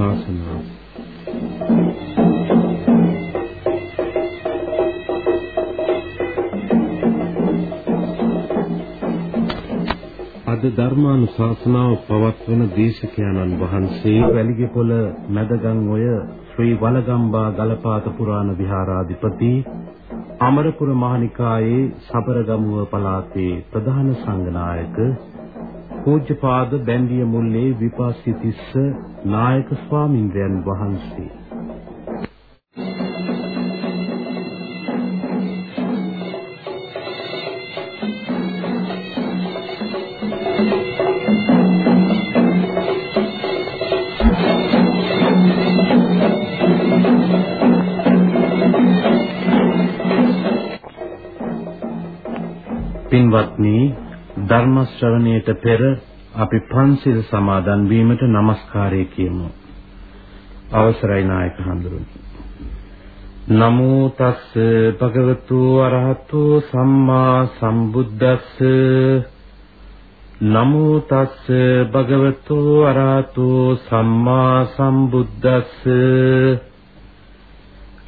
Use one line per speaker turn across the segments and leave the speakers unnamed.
ධර්මානුශාසනාව අද ධර්මානුශාසනාව පවත්වන දේශකයන්න් වහන්සේ වැලිගපොළ මැදගම් ඔය ශ්‍රී වලගම්බා ගලපාත පුරාණ විහාරාධිපති අමරපුර මහනිකායේ සබරගමුව පළාතේ ප්‍රධාන සංඝනායක පූජ්‍යපාද බැන්දිය මුල්ලේ විපාසිතිස්ස නායක ස්වාමින්ද්‍රයන් වහන්සේ. පින්වත්නි ධර්ම ශ්‍රවණයට පෙර අපි පන්සිල් සමාදන් වීමට নমස්කාරය කියමු. අවසරයි නායක හඳුරුනි. නමෝ තස්ස භගවතු අරහතු සම්මා සම්බුද්දස්ස නමෝ තස්ස භගවතු අරහතු සම්මා සම්බුද්දස්ස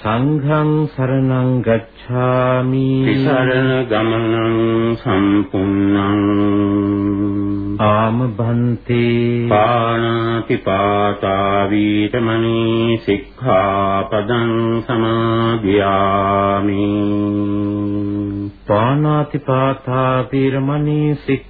සංඝං සරණං ගච්ඡාමි.
තිසරණ ගමනං සම්පූර්ණං
ආම භන්තේ
පාණාති පාතා වීතමණී සික්ඛාපදං සමාදියාමි
පාණාති පාතා වීරමණී සික්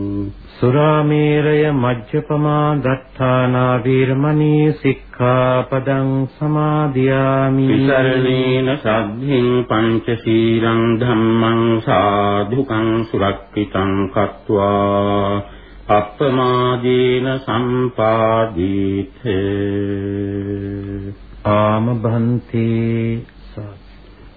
සුරාමේරය මජ්ජපමා දත්තානා වීරමණී සික්ඛාපදං සමාදියාමි.
විසරණේන සද්ධින් පංචශීලං ධම්මං සාධුකං සුරක්ෂිතං කତ୍වා. අප්පමාදීන සම්පාදීතේ.
ආම භන්ති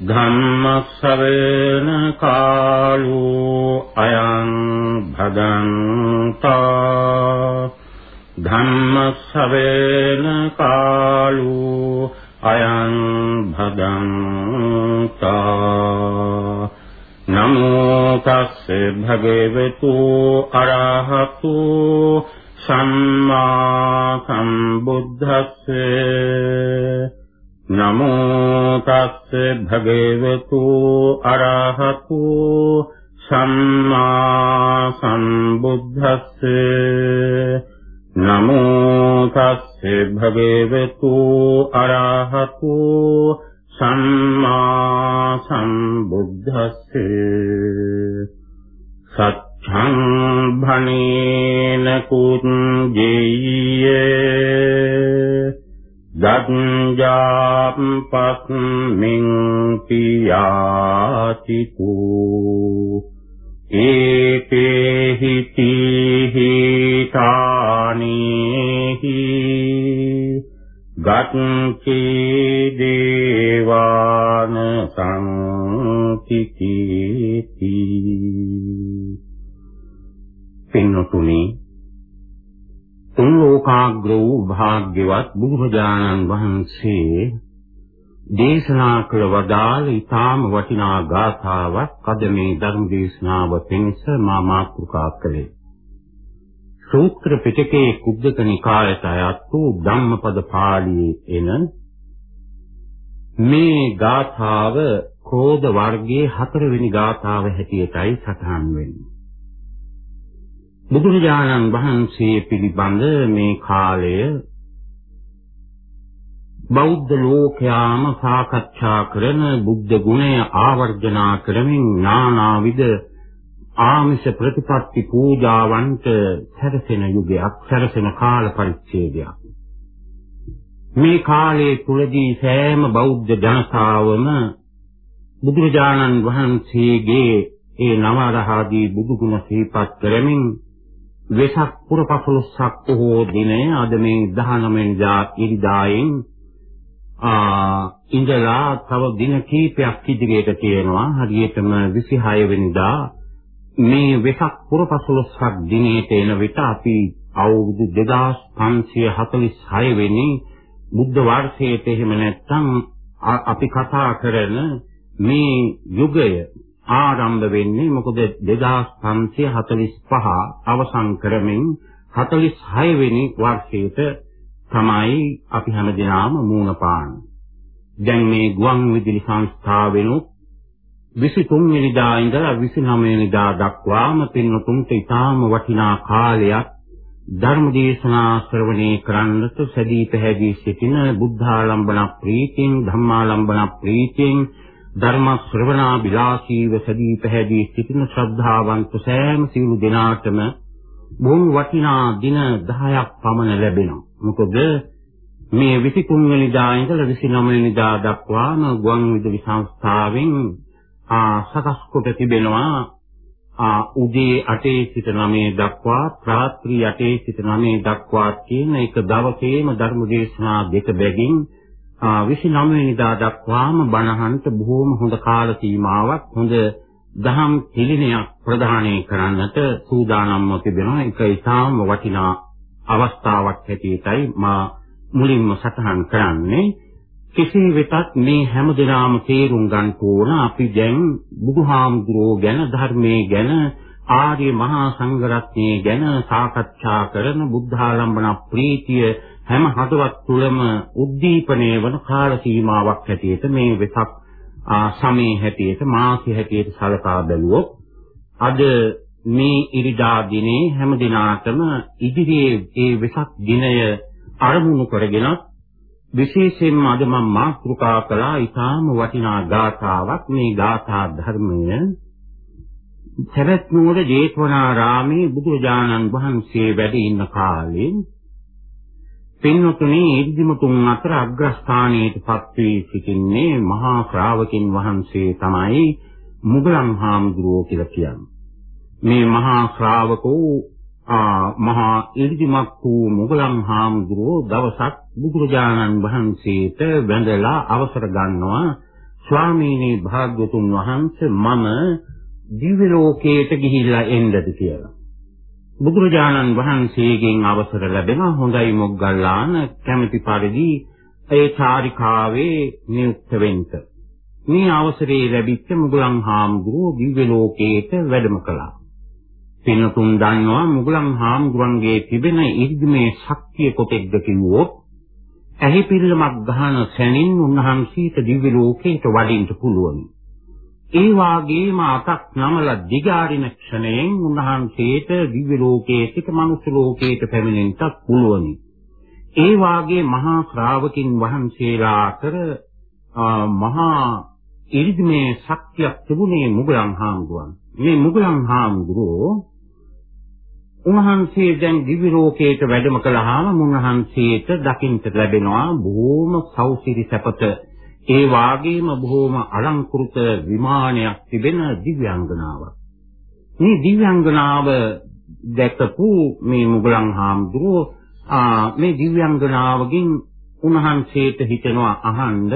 ධම්මස්සවේන කාලෝ අයං භදන්තා ධම්මස්සවේන කාලෝ අයං භදන්තා නමෝ තස්ස භගවතු අරහතු සම්මා සම්බුද්දස්ස නමෝ තස්ස භගවතු අරහතු සම්මා සම්බුද්දස්ස නමෝ තස්සේ භගවතු අරහතු සම්මා සම්බුද්දස්සේ සච්ඡං භනේන කුඤ්ජේය දත්ජාප්පස්මින් පියාති කෝ ඒතේහි තීහි තානීහි ගච්ඡි දේවාන සංකිතීති පින්නතුනි තුන් ලෝකාග්‍ර වූ භාග්‍යවත් බුදුරජාණන් වහන්සේ දේශනා කළ වදාළ ඊටාම වටිනා ගාථාවක් අද මේ ධර්ම දේශනාව පිණිස මා මාතෘකා කළේ. සූත්‍ර පිටකයේ කුද්දක නිකායට අයත් වූ ධම්මපද පාළියේ එන මේ ගාථාව කෝධ වර්ගයේ හතරවෙනි ගාථාව හැටියටයි සටහන් වෙන්නේ. බුදුරජාණන් වහන්සේ පිළිබඳ මේ කාලය බෞද්ධ ලෝකයාම සාකච්ඡා කරන බුද්ධ ගුණය ආවර්ජනා කරමින් නානාවිද ආමිෂ ප්‍රතිපත්ති පූජාවන්ට සැරසෙන යුගයක් සැරසෙන කාල පරිච්ඡේදයක්. මේ කාලයේ තුලදී සෑම බෞද්ධ ජනතාවම බුදුරජාණන් වහන්සේගේ ඒ නවරහාදී බුදු ගුණ සිහිපත් කරමින් වෙසක් පුර පසළොස්වක පොහෝ දිනය අද මේ 19 වෙනිදා ඉරිදායෙන් ඉඳලා තව දින කීපයක් ඉදිරියට තියෙනවා. හරියටම 26 වෙනිදා මේ වෙසක් පුරපසළොස්වක දිනේට එන විට අපි අවුරුදු 2546 වෙනි බුද්ධ වර්ෂයට එහෙම නැත්නම් අපි කතා කරන මේ යුගය ආරම්භ වෙන්නේ මොකද 2545 අවසන් කරමින් 46 වෙනි වර්ෂයට තමයි අපි හැමදෙනාම මූණ පාන්නේ. දැන් මේ ගුවන් විදුලි සංස්ථාවෙනුත් 23 වෙනිදා ඉඳලා 29 වෙනිදා දක්වාම පින්වතුන්ට ඉතාම වටිනා කාලයක් ධර්ම දේශනා ශ්‍රවණය කරන්නට සැදී පැහැදී සිටින බුද්ධාලම්බන ප්‍රීතියෙන් ධම්මාලම්බන ප්‍රීතියෙන් ධර්ම ශ්‍රවණා විලාසීව සැදී පැහැදී සිටින ශ්‍රද්ධාවන්ත සෑම සියලු දෙනාටම බොහොම වටිනා දින 10ක් පමණ ලැබෙනවා. මොකද මේ 23 වෙනිදා ඉඳලා 29 වෙනිදා දක්වාම ගුවන් විදුලි සංස්ථාවෙන් සකස් කොට තිබෙනවා උදේ 8 සිට 9 දක්වා රාත්‍රී 8 සිට 9 දක්වා කියන එක දවසේම ධර්ම දේශනා දෙක බැගින් 29 වෙනිදා දක්වාම බණහන්ට බොහෝම හොඳ කාල සීමාවක් හොඳ දහම් පිළිණයක් ප්‍රදානය කරන්නට සූදානම්ව තිබෙනවා ඒක ඉතාම වටිනා අවස්ථාවක් හැටියටයි මා මුලින්ම සටහන් කරන්නේ. කෙසේ වෙතත් මේ හැම දිනම තේරුම් ගන්න ඕන අපි දැන් බුදුහාමුදුරෝ ගැන ධර්මයේ ගැන ආර්ය මහා සංඝරත්නයේ ගැන සාකච්ඡා කරන බුද්ධාලම්බන ප්‍රීතිය හැම හදවත් තුළම උද්දීපනය වන කාල සීමාවක් හැටියට මේ වෙසක් සමයේ හැටියට මාසෙ හැටියට සලකා බැලුවොත් අද මේ ඉරිදා දිනේ හැම දිනාටම ඉදිරියේ ඒ වෙසක් දිනය අරමුණු කරගෙන විශේෂයෙන්ම අද මම මාතෘකා කළා ඊටාම වටිනා ගාථාවක්. මේ ගාථා ධර්මය සරත් නුවර ජේතවනාරාමේ බුදුරජාණන් වහන්සේ වැඩ ඉන්න කාලේ පින්වතුනි ඉර්ධිමුතුන් අතර අග්‍රස්ථානයටපත් වී සිටින්නේ මහා ශ්‍රාවකින් වහන්සේ තමයි මුගලන් හාමුදුරුවෝ කියලා කියන්නේ. මේ මහා ශ්‍රාවකෝ මහා ඉර්ධිමත් වූ මුගලන් හාමුදුරුවෝ දවසක් බුදුරජාණන් වහන්සේට වැඳලා අවසර ගන්නවා ස්වාමීනි භාග්‍යතුන් වහන්සේ මම දිව්‍ය ලෝකයට ගිහිල්ලා එන්නද කියලා. බුදුරජාණන් වහන්සේගෙන් අවසර ලැබෙන හොඳයි මොග්ගල්ලාන කැමැති පරිදි ඒ චාරිකාවේ නියුක්ත වෙන්න. මේ අවසරේ ලැබිච්ච මුගලන් හාමුදුරුවෝ දිව්‍ය ලෝකයට වැඩම කළා. පින්තුන් දන්නවා මුගලන් හාමුදුරන්ගේ තිබෙන ඉර්ධිමේ ශක්තිය කොතෙක්ද කිව්වොත් ඇහි පිළිමක් ගහන සැනින් උන්වහන්සේට දිව්‍ය ලෝකයට වඩින්න පුළුවන්. ඒ වාගේම අතක් නමලා දිගාරින ක්ෂණයෙන් උන්වහන්සේට දිව්‍ය ලෝකයේ සිට මනුෂ්‍ය ලෝකයට පැමිණෙන්නත් පුළුවනි. ඒ වාගේ මහා ශ්‍රාවකින් වහන්සේලා අතර මහා ඉරිදීමේ ශක්තියක් තිබුණේ මුගලන් හාමුදුරුවන්. මේ මුගලන් හාමුදුරුවෝ උන්වහන්සේ දැන් දිව්‍ය ලෝකයට වැඩම කළාම උන්වහන්සේට දකින්ට ලැබෙනවා බොහෝම සෞසිරි සැපත ඒ වාගේම බොහෝම අලංකෘත විමානයක් තිබෙන දිව්‍යාංගනාවක්. මේ දිව්‍යාංගනාව දැකපු මේ මුගලන් හාමුදුරුවෝ මේ දිව්‍යාංගනාවකින් උන්වහන්සේට හිතෙනවා අහන්න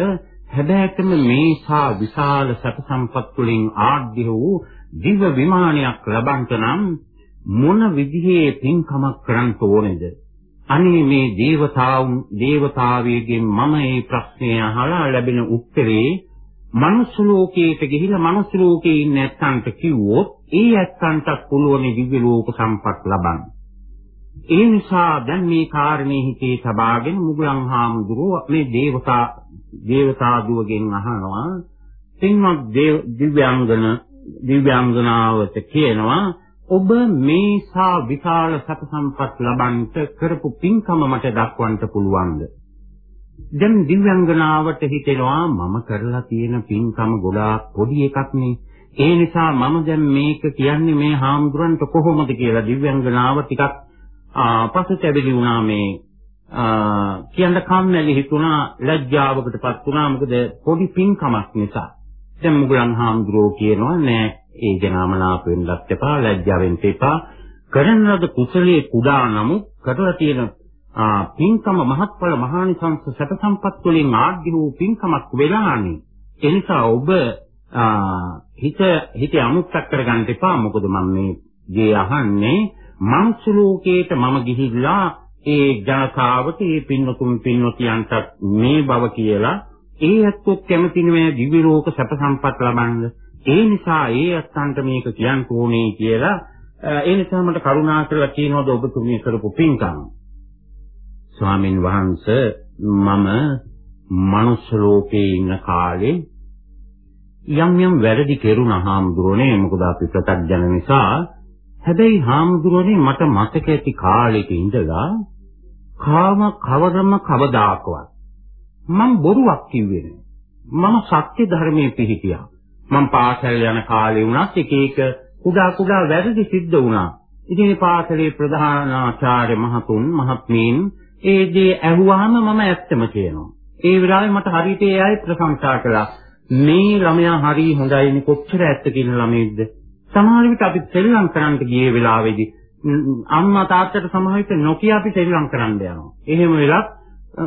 හැබැයිටම මේසා විශාල සැප සම්පත් වලින් ආඩ්‍ය වූ දිව්‍ය විමානයක් ලබන්ට නම් මොන විදිහේ පින්කමක් කරන්න ඕනේද අනේ මේ దేవතාවුන් దేవතාවියගෙන් මම මේ ප්‍රශ්නේ අහලා ලැබෙන උත්තරේ මනුස්ස ලෝකයට ගිහිලා මනුස්ස ලෝකේ ඉන්න ඇත්තන්ට කිව්වොත් ඒ ඇත්තන්ට පුළුවන් දිව්‍ය ලෝක සම්පත් ලබන්න. ඒ නිසා දැන් මේ කාරණේ හිතේ සබාගෙන මුගලන් හාමුදුරුව මේ దేవතා దేవතාදුවගෙන් අහනවා පින්වත් දිව්‍යාංගන දිව්‍යාංගනාවට කියනවා ඔබ මේ සා විශාල සත සම්පත් ලබන්ට කරපු පින්කම මට දක්වන්න පුළුවන්ද? දැන් දිව්‍යංගනාවට හිතෙනවා මම කරලා තියෙන පින්කම ගොඩාක් පොඩි එකක් නේ. ඒ නිසා මම දැන් මේක කියන්නේ මේ හාමුදුරන්ට කොහොමද කියලා දිව්‍යංගනාව ටිකක් පසුතැවිලි වුණා මේ කියන්න කම්මැලි හිතුණා ලැජ්ජාවකටපත් වුණා මොකද පොඩි පින්කමක් නිසා. දැන් මුගලන් හාමුදුරුවෝ කියනවා නෑ ඒ ජනාමනාප වෙන්නත් එපා ලැජ්ජාවෙන් එපා. කරන ලද කුසලයේ කුඩා නමුත් කරලා තියෙන පින්කම මහත්ඵල මහානිසංස සැප සම්පත් වලින් ආග්‍ය වූ පින්කමක් වෙලානේ. එනිසා ඔබ හිත හිත අමුත්තක් කරගන්න එපා. මොකද මම මේ ගේ අහන්නේ මනුස්ස ලෝකේට මම ගිහිල්ලා ඒ ජනතාවට ඒ පින්නතුන් පින්නතියන්ට මේ බව කියලා. ඒ ඇත්තොත් කැමති නෙමෙයි දිව්‍ය ලෝක සැප සම්පත් ලබන්නේ. ඒ නිසා ඒ අත්තන්ට මේක කියන්න ඕනේ කියලා ඒ නිසා මට කරුණා කරලා කියනවාද ඔබතුමිය කරපු පින්කම්? ස්වාමින් වහන්සේ මම මනුස්ස ලෝකේ ඉන්න කාලේ යම් යම් වැරදි කෙරුණා හාමුදුරනේ. මොකද අපි ප්‍රත්‍යඥ නිසා. හැබැයි හාමුදුරනේ මට මතක ඇති කාලෙක ඉඳලා කාම කවරම කවදාකවත් මම බොරුවක් කිව්වේ නෑ. මම සත්‍ය ධර්මයේ පිහිටියා. මම පාසල් යන කාලේ වුණත් එක එක කුඩා කුඩා වැරදි සිද්ධ වුණා. ඉතින් මේ පාසලේ ප්‍රධානාචාර්ය මහතුන් මහත්මීන් ඒ දේ ඇහුවාම මම ඇත්තම කියනවා. ඒ වෙලාවේ මට හරියට ඒ අය ප්‍රශංසා කළා. මේ ළමයා හරි හොඳයිනේ කොච්චර ඇත්ත කියන ළමයෙක්ද. සමහර විට අපි සෙල්ලම් කරන්න ගියේ වෙලාවේදී අම්මා තාත්තට සමහර විට නොකිය අපි සෙල්ලම් කරන්න යනවා. එහෙම වෙලත්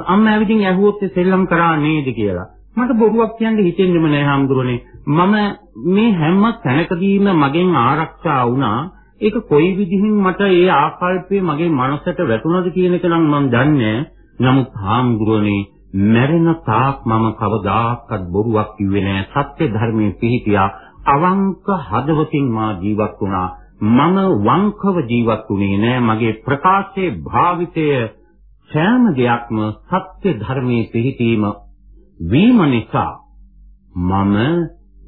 අම්මා ඇවිදින් ඇහුවොත් සෙල්ලම් කරා නේද කියලා. මට බොරුවක් කියන්න හිතෙන්නෙම නෑ හාමුදුරනේ. මම මේ හැම තැනකදීම මගෙන් ආරක්ෂා වුණා. ඒක කොයි විදිහින් මට ඒ ආකල්පය මගේ මනසට වැටුණද කියන එක නම් මම දන්නේ නමුත් හාමුදුරනේ මැරෙන තාක් මම කවදාකවත් බොරුවක් කිව්වේ නෑ. සත්‍ය ධර්මයේ පිහිටියා. අවංක හදවතින් මා ජීවත් වුණා. මම වංකව ජීවත් වුණේ නෑ. මගේ ප්‍රකාශයේ භාවිතය සෑම දෙයක්ම සත්‍ය ධර්මයේ පිහිටීම වීම නිසා මම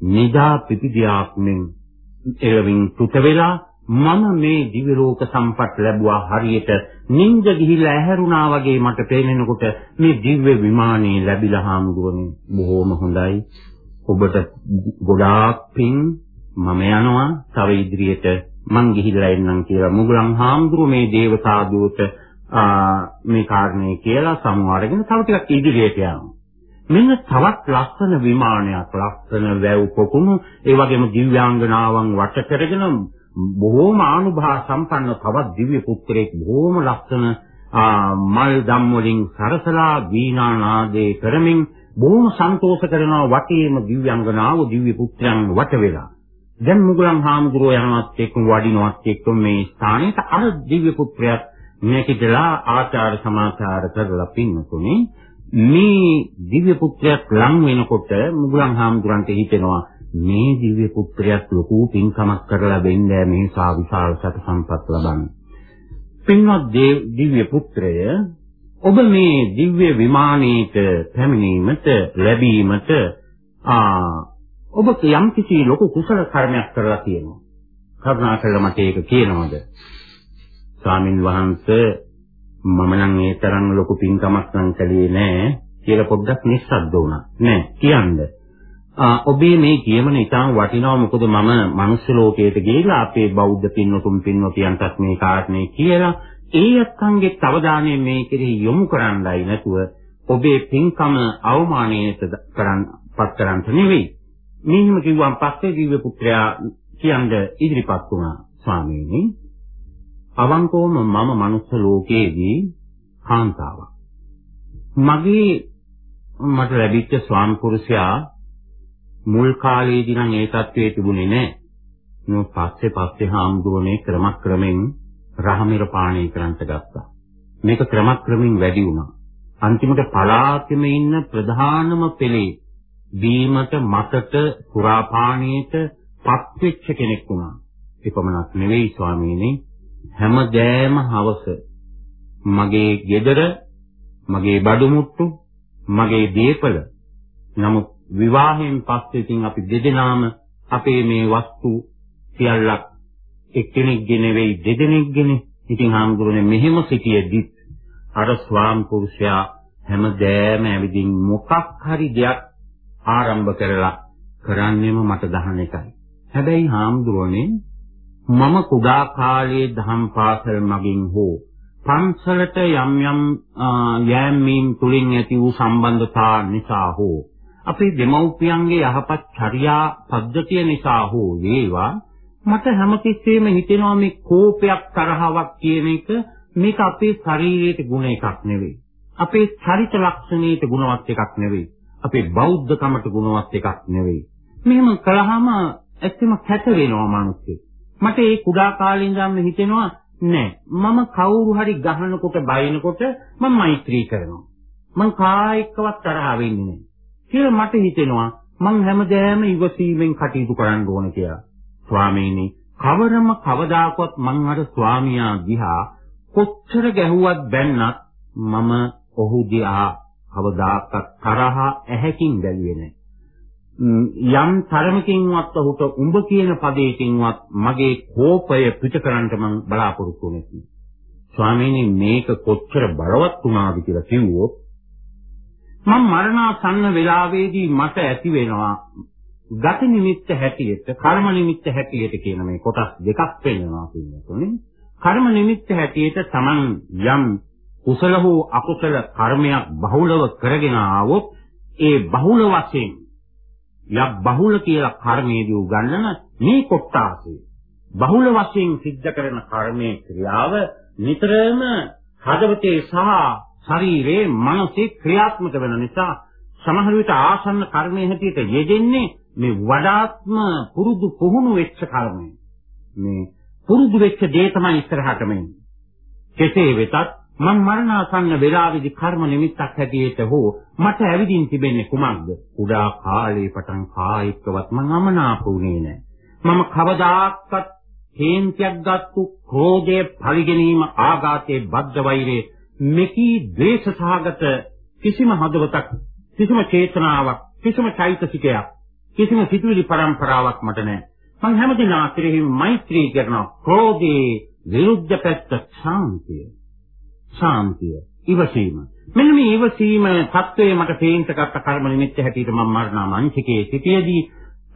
නිදා පිටිදියාක්ෙන් එළවින් තුත වෙලා මම මේ දිව්‍ය ලෝක සම්පත් ලැබුවා හරියට නිින්ද ගිහිල්ලා ඇහැරුණා වගේ මට පේනකොට මේ දිව්‍ය විමානේ ලැබිලා හාමුදුරනේ බොහොම හොඳයි. ඔබට ගොඩාක් පින් මම යනවා තව ඉදිරියට මං ගිහිල්ලා එන්නම් කියලා මුගලන් හාමුදුරුව මේ දේවතාවුට මේ කාරණේ කියලා සමු අරගෙන තව ටිකක් ඉදිරියට යනවා. මෙන්න තවත් ලස්සන විමානයක් ලස්සන වැව් පොකුණු ඒ වගේම දිව්‍යාංගනාවන් වට කරගෙන බොහෝම ආනුභාව සම්පන්න තවත් දිව්‍ය පුත්‍රයෙක් බොහෝම ලස්සන මල් දම් වලින් සරසලා වීණා නාදේ කරමින් බොහොම සන්තෝෂ කරනවා වටේම දිව්‍යංගනාව දිව්‍ය පුත්‍රයන් වට වෙලා. දැන් මුගලන් හාමුදුරුවෝ යනවත් එක්ක වඩිනවත් එක්ක මේ ස්ථානෙට අර දිව්‍ය පුත්‍රයාත් මේකිටලා ආචාර සමාචාර කරලා පින්නතුනේ. මේ දිව්‍ය පුත්‍රයාත් ලං වෙනකොට මුගලන් හාමුදුරන්ට හිතෙනවා මේ දිව්‍ය පුත්‍රයාත් ලොකු පින්කමක් කරලා වෙන්නේ මේ සා විශාල සත සම්පත් ලබන්න. පින්වත් දිව්‍ය පුත්‍රය ඔබ මේ දිව්‍ය විමානයේට පැමිණීමට ලැබීමට ආ ඔබ යම් කිසි ලොකු කුසල කර්මයක් කරලා තියෙනවා. කරුණාකරලා මට ඒක කියනවද? ස්වාමින් වහන්සේ මම නම් ඒ තරම් ලොකු පින්කමක් නම් කළේ නෑ කියලා පොඩ්ඩක් නිස්සද්ද වුණා. නෑ කියන්න. ඔබේ මේ කියමන ඉතාම වටිනවා මොකද මම මනුස්ස ලෝකයට ගිහිලා අපේ බෞද්ධ පින්වතුන් පින්වතියන්ටත් මේ කාරණේ කියලා ඒ අත්ංගේ අවධානය මේ කෙරෙහි යොමු කරන්නයි නැතුව ඔබේ පින්කම අවමානයට කරන් පත් කරන්ට නෙවෙයි. මෙහිම කිව්වන් පස්සේ දිව්‍ය පුත්‍රයා කියන්න ඉදිරිපත් වුණා ස්වාමීනි. අවංකවම මම මනුස්ස ලෝකයේදී කාන්තාවක්. මගේ මට ලැබිච්ච ස්වාමි පුරුෂයා මුල් කාලේදී නම් ඒ තත්ත්වයේ තිබුණේ නැහැ. නෝ පස්සේ පස්සේ හාමුදුරනේ ක්‍රමක්‍රමෙන් රහමිර පාණය කරන්ට ගත්තා. මේක ක්‍රමක්‍රමෙන් වැඩි වුණා. අන්තිමට පලාතෙම ඉන්න ප්‍රධානම පෙළේ බීමට මතට පුරාපාණයට පත්වෙච්ච කෙනෙක් වුණා. එපමණක් නෙවෙයි ස්වාමීනි හැමදෑම හවස. මගේ ගෙදර මගේ බඩුමුට්ටු මගේ දීපල. නමුත් විවාහයෙන් පස්සේ ඉතින් අපි දෙදෙනාම අපේ මේ වස්තු සියල්ලක් එක්කෙනෙක්ගේ නෙවෙයි දෙදෙනෙක්ගේනේ ඉතින් හාමුදුරනේ මෙහෙම සිටියේදී අර ස්වාම පුරුෂයා හැමදෑම ඇවිදින් මොකක් හරි දෙයක් ආරම්භ කරලා කරන්නෙම මට දහන එකයි. හැබැයි හාමුදුරනේ මම කුඩා කාලයේ දහම් පාසල් මගින් හෝ පන්සලට යම් යම් යෑමීම් තුලින් ඇති වූ සම්බන්ධතා නිසා හෝ අපේ දෙමව්පියන්ගේ යහපත් චර්යා පද්ධතිය නිසා හෝ වේවා මට හැමතිස්සෙම හිතෙනවා මේ කෝපයක් තරහාවක් කියන එක මේක අපේ ශරීරයේ ගුණ එකක් නෙවෙයි. අපේ චරිත ලක්ෂණයේ ගුණවත් එකක් නෙවෙයි. අපේ බෞද්ධකමට ගුණවත් එකක් නෙවෙයි. මෙහෙම කළාම ඇත්තම කැත වෙනවා මිනිස්සු මට ඒ කුඩා කාලේ ඉඳන්ම හිතෙනවා නෑ මම කවුරු හරි ගහනකොට බයිනකොට මම මෛත්‍රී කරනවා. මං කායිකවත් තරහ වෙන්නේ නෑ. කියලා මට හිතෙනවා මං හැමදේම ඉවසීමෙන් කටයුතු කරන්න ඕන කියලා. ස්වාමීනි කවරම කවදාකවත් මං අර ස්වාමියා දිහා කොච්චර ගැහුවත් බැන්නත් මම ඔහු දිහා කවදාකවත් තරහ ඇහැකින් බැලුවේ නෑ. යම් තරමකින්වත් ඔහුට උඹ කියන පදයකින්වත් මගේ කෝපය පිට කරන්නට මම බලාපොරොත්තු වෙන්නේ. ස්වාමීනි මේක කොච්චර බලවත් වුණාද කියලා කිව්වොත් මම මරණාසන්න වෙලාවේදී මට ඇති වෙනවා ගති නිමිත්ත හැටියට කර්ම නිමිත්ත හැටියට කියන මේ කොටස් දෙකක් වෙනවා කියන්නේ. කර්ම නිමිත්ත හැටියට Taman යම් කුසල හෝ අකුසල කර්මයක් බහුලව කරගෙන ආවොත් ඒ බහුල වශයෙන් යක් බහුල කියලා කර්මයේදී උගන්වන මේ කොටාසය බහුල වශයෙන් සිද්ධ කරන කර්මයේ ක්‍රියාව නිතරම හදවතේ සහ ශරීරයේ මනසේ ක්‍රියාත්මක වෙන නිසා සමහර විට ආසන්න කර්මයේ හැටියට යෙදෙන්නේ මේ වඩාත්ම පුරුදු පුහුණු වෙච්ච කර්මය. මේ පුරුදු වෙච්ච දේ තමයි ඉස්සරහටම එන්නේ. කෙසේ වෙතත් මම මරණාසන්න වේලාවේදී කර්ම නිමිත්තක් හැටියට හෝ මට ඇවිදින් තිබෙන්නේ කුමක්ද? කුඩා කාලේ පටන් කායිකවත් මම අමනාපුනේ නැහැ. මම කවදාක්වත් හේන්තියක් ගත්තු ක්‍රෝධයේ පරිගැනීම ආඝාතයේ බද්ධ වෛරයේ මෙකී ද්වේෂ සහගත කිසිම හදවතක් කිසිම චේතනාවක් කිසිම චෛතසිකයක් කිසිම සිතුවිලි පරම්පරාවක් මට නැහැ. මම හැමදෙනා කෙරෙහි මෛත්‍රී කරනවා. ක්‍රෝධේ විරුද්ධ පැත්ත ශාන්තිය. ශාන්තිය. ඉවසීම. මෙන්න මේ ඉවසීම தત્ත්වයේ මට තේින්තකට කර්ම නිමිත්ත හැටියට මම මරණ මංචකයේ සිටියේදී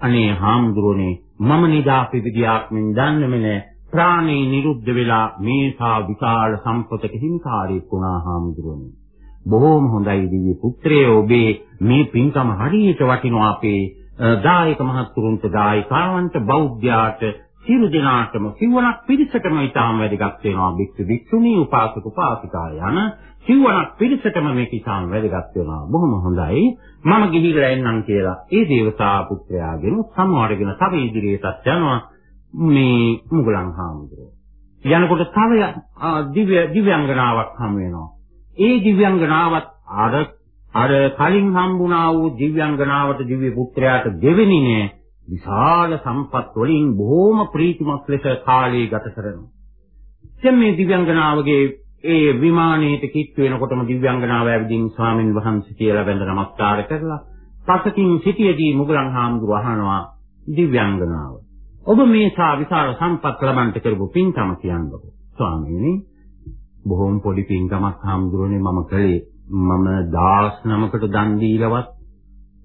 අනේ හාමුදුරනේ මම නිදාපි විදියාක්මින් දන්නේම නෑ ප්‍රාණේ නිරුද්ධ වෙලා මේසා විශාල සම්පතක හිමිකාරයෙක් වුණා හාමුදුරනේ. බොහෝම හොඳයි දිව්‍ය පුත්‍රය ඔබේ මේ පින්කම හරියට වටිනවා අපේ දායක මහත්තුරුන්ට දායකාවන්ට බෞද්ධයාට සියලු දෙනාටම සිවණක් පිරිසටම ඊටාම වැදගත් වෙනවා. භික්ෂු භික්ෂුණී උපාසක උපාසිකා යන සිවණක් පිරිසටම මේක ඊටාම වැදගත් වෙනවා. බොහොම හොඳයි. මම ගිහිල්ලා එන්නම් කියලා ඒ දේවතා පුත්‍රයාගෙන සමවරගෙන තව ඉදිරියටත් යනවා. මේ මුගලන් හාමුදුරුවෝ. යනකොට තව දිව්‍ය දිව්‍යංගනාවක් හම් වෙනවා. ඒ දිව්‍යංගනාවත් අර අර කලින් හම්බුණා වූ දිව්‍යංගනාවට දිව්‍ය පුත්‍රයාට දෙවෙනි නේ විශාල සම්පත් වලින් බොහෝම ප්‍රීතිමත් ලෙස කාලය ගත කරනවා. දැන් මේ දිව්‍යංගනාවගේ ඒ විමානයේට කිට්ටු වෙනකොටම දිව්‍යංගනාව ඇවිදින් ස්වාමින් වහන්සේ කියලා වැඳ නමස්කාර කරලා පසකින් සිටියේදී මුගලන් හාමුදුරුවෝ අහනවා දිව්‍යංගනාව ඔබ මේ සා විශාල සම්පත් ලබන්නට කරපු පින්කම කියන්නකො ස්වාමීනි බොහොම පොඩි පින්කමක් හාමුදුරනේ මම කළේ මම 19කට දන් දීලවත්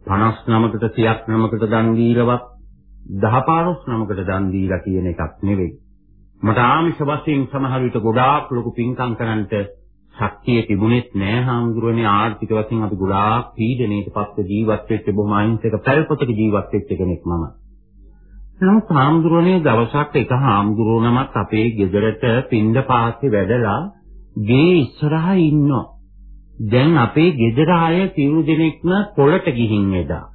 59කට 100ක් දන් දීලවත් 10 15කට දන් දීලා කියන එකක් නෙවෙයි. මට ආමිෂ වශයෙන් සමහර විට ගොඩාක් ලොකු පින්කම් කරන්නට ශක්තිය තිබුණෙත් නෑ හාමුදුරනේ ආර්ථික වශයෙන් අපි ගොඩාක් පීඩණයට පස්සේ ජීවත් වෙච්ච බොහොම අහිංසක පැල්පතක ජීවත් වෙච්ච කෙනෙක් මම. නමුත් හාමුදුරනේ දවසක් එක හාමුදුරුවනමත් අපේ ගෙදරට පින්ඳ පාස්සේ වැඩලා ගේ ඉස්සරහා ඉන්නවා. දැන් අපේ ගෙදර අය සිව් දෙනෙක්ම පොළට ගිහින් එදා.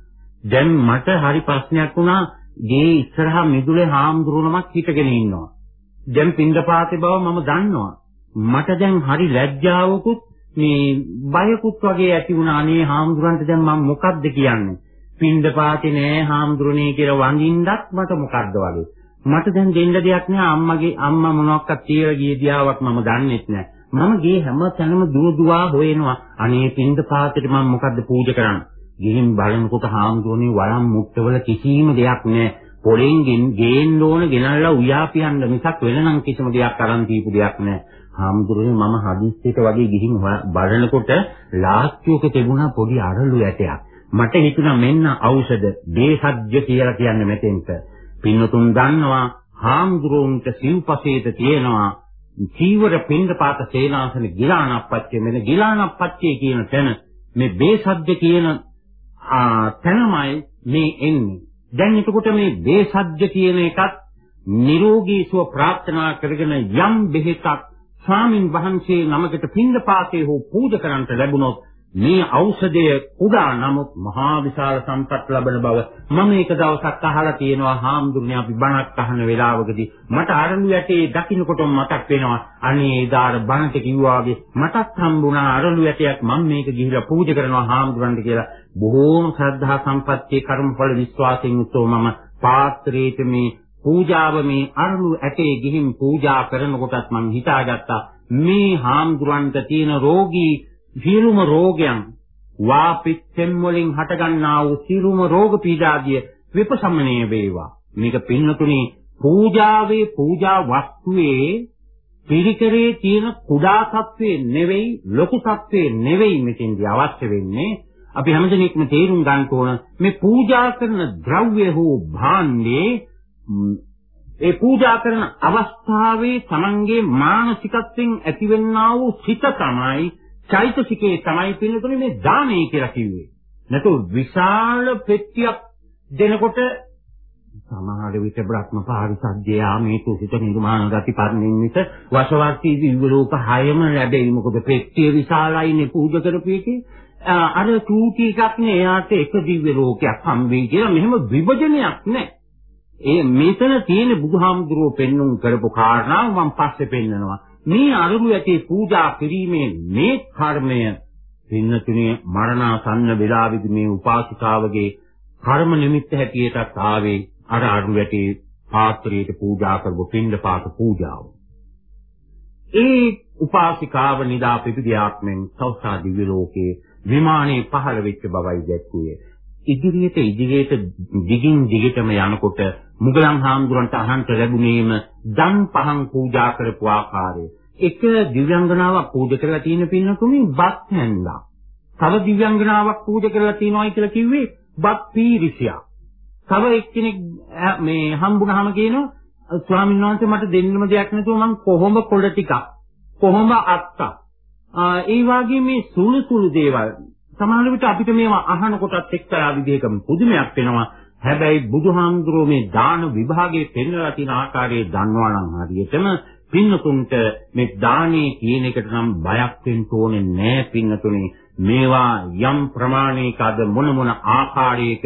දැන් මට හරි ප්‍රශ්නයක් වුණා ගේ ඉස්සරහා මිදුලේ හාමුදුරුවනමක් හිටගෙන ඉන්නවා. දැන් පින්දපාතේ බව මම දන්නවා. මට දැන් හරි ලැජ්ජාවකුත් මේ බයකුත් වගේ ඇති වුණා. අනේ හාමුදුරන්ට දැන් මම මොකද්ද කියන්නේ? පින්දපාතේ නෑ හාමුදුරනේ කියලා වඳින්නත් මට මොකද්ද වගේ. මට දැන් දෙන්න දෙයක් නෑ අම්මගේ අම්මා මොනවාක්වත් කියලා ගිය දියාවක් මම දන්නෙත් නෑ. මම ගේ හැම තැනම දුව දුවා හොයනවා. අනේ පින්ද පාතේට මම මොකද්ද පූජා කරන්නේ? ගිහින් බලනකොට හාමුදුරනේ වරම් මුට්ටවල කිසිම දෙයක් නැහැ. පොලෙන් ගේන්න ඕන ගෙනල්ලා උයා පියන්න මිසක් වෙනනම් කිසිම දෙයක් අරන් දීපු දෙයක් නැහැ. හාමුදුරනේ මම හදිස්සියට වගේ ගිහින් බලනකොට ලාස්තියක තිබුණා පොඩි අරලු ඇටයක්. මට හිතුණා මෙන්න ඖෂධ දේසජ්‍ය කියලා කියන්නේ මෙතෙන්ට. පින්නතුන් දන්නවා හාමුදුරුවන්ට සිව්පසේත තියෙනවා චීවර පින්දපාත සේනාසන ගිලානප්පච්චය මෙන්න ගිලානප්පච්චය කියන තැන මේ බේසද්ද කියන තැනමයි මේ එන්නේ. දැන් එතකොට මේ බේසද්ද කියන එකත් නිරෝගී සුව ප්‍රාර්ථනා කරගෙන යම් බෙහෙතක් ස්වාමින් වහන්සේ නමකට පින්දපාතේ හෝ පූජා කරන්නට ලැබුණොත් මේ ඖෂධය කුඩා නමුත් මහා විශාල සම්පත් ලබන බව මම එක දවසක් අහලා තියෙනවා. හාමුදුරනේ අපි බණක් අහන වෙලාවකදී මට අරණු යටේ දකින්නකොටම මතක් වෙනවා. අනේ එදාර බණට කිව්වාගේ මටත් හම්බුණා. අරණු යටයක් මම මේක ගිහිලා පූජා කරනවා හාමුදුරන්ට කියලා. බොහෝම ශ්‍රද්ධා සම්පත්තිය කර්මඵල විශ්වාසයෙන් යුතුව මම පාත්‍රයේට මේ පූජාව මේ අරණු ඇටේ ගිහින් පූජා කරනකොටත් මම හිතාගත්තා. මේ හාමුදුරන්ට තියෙන රෝගී සියලුම රෝගයන් වාපිත්තෙන් වලින් හටගන්නා වූ සියලුම රෝග පීඩාදිය විපසමනය වේවා. මේක පින්නතුනි පූජාවේ පූජා වස්තුවේ පිරිකරේ තියෙන කුඩා සත්වේ නෙවෙයි ලොකු සත්වේ නෙවෙයි මෙතෙන්දී අවශ්‍ය වෙන්නේ අපි හැමදෙනෙක්ම තේරුම් ගන්න ඕන මේ පූජා කරන ද්‍රව්‍ය හෝ භාණ්ඩේ ඒ පූජා කරන අවස්ථාවේ Tamange මානසිකත්වයෙන් ඇතිවෙනා වූ සිත තමයි චෛතසිකේ තමයි පින්නතුනේ මේ දානය කියලා කිව්වේ. නැතු විශාල පෙට්ටියක් දෙනකොට සමහර විට බ්‍රහ්ම පාරිසද්දේ ආමේ තුසිත නිර්මාණ ගති පරිණින් විට වසවර්ති දිව්‍ය ලෝක හයම ලැබෙයි. මොකද පෙට්ටිය විශාලයිනේ පූජා කරපු එකේ. අර චූටි එකක් නේ එයාට එක දිව්‍ය ලෝකයක් හම්බෙයි කියලා මෙහෙම විභජනයක් නැහැ. ඒ මෙතන තියෙන බුදුහාමුදුරුවෝ පෙන්눔 කරපු කාරණාව මම පස්සේ පෙන්නනවා. මේ අරුළු ඇටේ පූජා කිරීමේ මේ කර්මය පින්නතුනේ මරණාසන්න වෙලාවේදී මේ උපාසිකාවගේ කර්ම නිමිත්ත හැටියටත් ආවේ අර අරුළු ඇටේ පාත්‍රයට පූජා කරපු පින්ඩපාත පූජාව. ඒ උපාසිකාව නිදා පිපිදියාත්මෙන් සෞසා දිව්‍ය ලෝකයේ විමානයේ පහළ වෙච්ච බවයි දැක්ුවේ. ඉදිරියට ඉදිරියට දිගින් දිගටම යනකොට මුගලන් හාමුදුරන්ට අහන්ට ලැබුණේම දන් පහන් පූජා කරපු ආකාරය. එක දිව්‍යංගනාවක් පූජා කරලා තියෙන පින්නතුමි බත් හැන්දා. තව දිව්‍යංගනාවක් පූජා කරලා තියෙනවායි කියලා කිව්වේ බත් පීරිසියා. තව එක්කෙනෙක් මේ හම්බුනහම කියනවා ස්වාමීන් වහන්සේ මට දෙන්නම දෙයක් නැතුව මං කොහොම කොළ ටිකක් කොහොම අත්තා ඒ වගේ මේ සුළු සුළු දේවල් සමහර විට අපිට මේවා අහන කොටත් එක්තරා විදිහකම පුදුමයක් වෙනවා හැබැයි බුදුහාමුදුරුවෝ මේ දාන විභාගයේ පෙන්වලා තියෙන ආකාරයේ දන්නවා නම් හරියටම පින්නතුන්ට මේ දානේ කියන එකට නම් බයක් වෙන්න ඕනේ නෑ පින්නතුනේ. මේවා යම් ප්‍රමාණයක අද මොන මොන ආකාරයක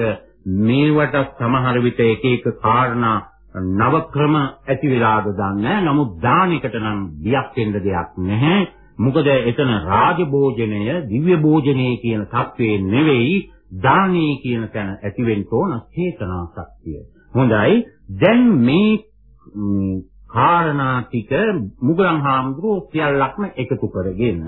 මේවට සමහර විට එක එක කාරණා නව ක්‍රම ඇති වෙලාද දන්නේ නමුත් දානයකට නම් බියක් වෙන්න දෙයක් නැහැ. මොකද එතන රාජ භෝජනය දිව්‍ය භෝජනය කියන தત્වේ නෙවෙයි. දානේ කියන තැන ඇතිවෙන්න ඕන චේතනා ශක්තිය. හොඳයි. දැන් මේ කාරණා ටික මුගලන් හාමුදුරුවෝ සියල්ලක්ම එකතු කරගෙන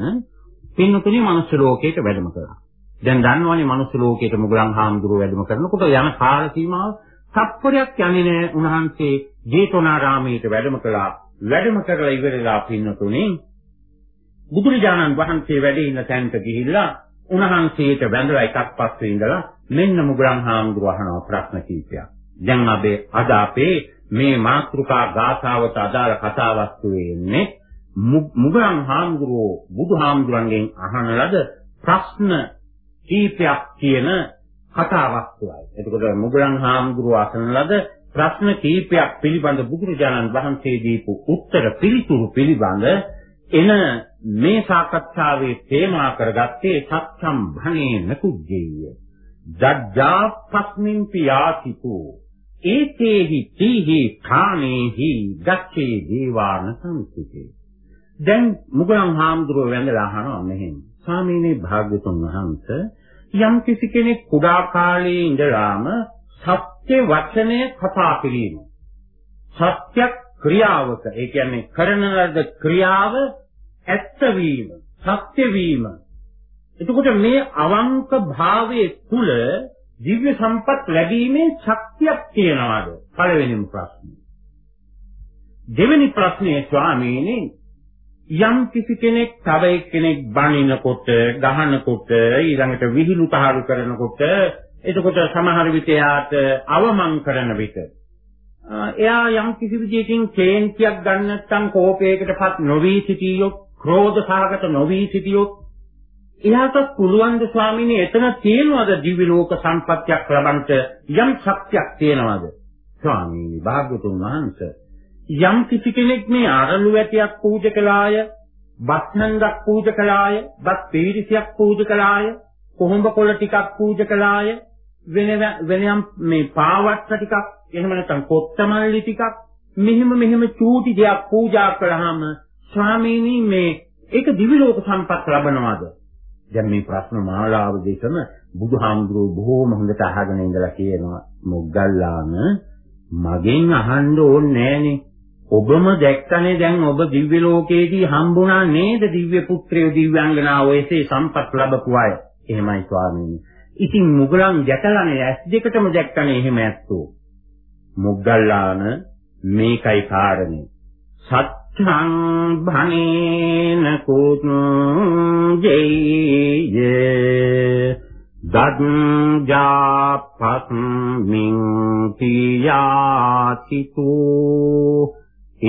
පින්නතුනේ මනුස්ස ලෝකයට වැඩම කළා. දැන් දන්නවනේ මනුස්ස ලෝකයට මුගලන් හාමුදුරුවෝ වැඩම කරනකොට යන කාල සීමාව තත්පරයක් යන්නේ නැහැ. උන්වහන්සේ ජේතවනාරාමයට වැඩම කළා. වැඩම කරලා ඉවරලා පින්නතුනේ බුදුරජාණන් වහන්සේ වැඩ ඉන්න තැනට ගිහිල්ලා උන්වහන්සේට වැඳලා එකක් පස්සේ ඉඳලා මෙන්න මුගලන් හාමුදුරුවෝ අහන ප්‍රශ්න කීපයක්. දැන් අපේ අද අපේ මේ මාත්‍රිකා ගාථාවට අදාළ කතා වස්තුවේ ඉන්නේ මුගලන් හාමුදුරුවෝ බුදුහාමුදුරන්ගෙන් අහන ලද ප්‍රශ්න කීපයක් කියන කතා වස්තුවයි. එතකොට මුගලන් හාමුදුරුවෝ අසන ලද ප්‍රශ්න කීපයක් පිළිබඳ බුදුරජාණන් වහන්සේ දීපු උත්තර පිළිතුරු පිළිබඳ එන මේ සාකච්ඡාවේ තේමා කරගත්තේ සත්‍යම් භනේ නකුජ්ජේය. දජ්ජාපස්මින් පියාතිතු ඒතේහි තීහි කාමේහි ගච්ඡේ දේවාන සංසිතේ. දැන් මුගලන් හාමුදුරුව වැඳලා අහනවා මෙහෙම. ස්වාමීනි භාග්‍යතුන් වහන්සේ යම් කිසි කෙනෙක් කුඩා කාලයේ ඉඳලාම සත්‍ය වචනය කතා කිරීම. සත්‍ය ක්‍රියාවක ඒ කියන්නේ කරන ලද ක්‍රියාව ඇත්ත වීම, සත්‍ය වීම. එතකොට මේ අවංක භාවයේ තුල දිව්‍ය සම්පත් ලැබීමේ ශක්තියක් තියනවාද? පළවෙනිම ප්‍රශ්නේ. දෙවෙනි ප්‍රශ්නේ ස්වාමීනි යම් කිසි කෙනෙක් තව එක්කෙනෙක් බනිනකොට, ගහනකොට, ඊළඟට විහිළු තහළු කරනකොට, එතකොට සමහර විට යාට අවමන් කරන විට එයා යම් කිසි විදියකින් කේන්තියක් ගන්න නැත්නම් කෝපයකටපත් නොවි සිටියොත් ක්‍රෝධ සහගත නොවි සිටියොත් එයාට පුළුවන් ද ස්වාමීනි එතන තියෙනවද දිව්‍ය ලෝක සම්පත්තියක් ලබන්නට යම් ශක්තියක් තියෙනවද? ස්වාමීනි භාග්‍යතුන් වහන්සේ යම් කිසි කෙනෙක් මේ අරලු වැටියක් පූජා කළාය බත්නන්දක් පූජා කළාය බත් පීරිසියක් පූජා කළාය කොහොඹ කොළ ටිකක් පූජා කළාය වෙන වෙනයම් මේ පාවට්ට ටිකක් එහෙම නැත්නම් කොත්තමල්ලි ටිකක් මෙහිම මෙහිම චූටි දෙයක් පූජා කළාම ස්වාමීනි මේ ඒක දිවි ලෝක සම්පත් ලබනවාද? දැන් මේ ප්‍රශ්න මාලාව දෙකම බුදුහාමුදුරුවෝ බොහෝම හොඳට අහගෙන ඉඳලා කියනවා මොග්ගල්ලාන මගෙන් අහන්න ඕනේ නෑනේ. ඔබම දැක්කනේ දැන් ඔබ දිව්‍ය ලෝකයේදී හම්බුණා නේද දිව්‍ය පුත්‍රයෝ දිව්‍යාංගනාවෝ එසේ සම්පත් ලැබපු අය. එහෙමයි ස්වාමීනි. ඉතින් මුගලන් දැකලානේ ඇස් දෙකටම දැක්කනේ එහෙම ඇත්තෝ. මුග්ගල්ලාන මේකයි කාරණේ. සත් සංභනේන කුජේය දද්ජාපස්මින් තියාතිතු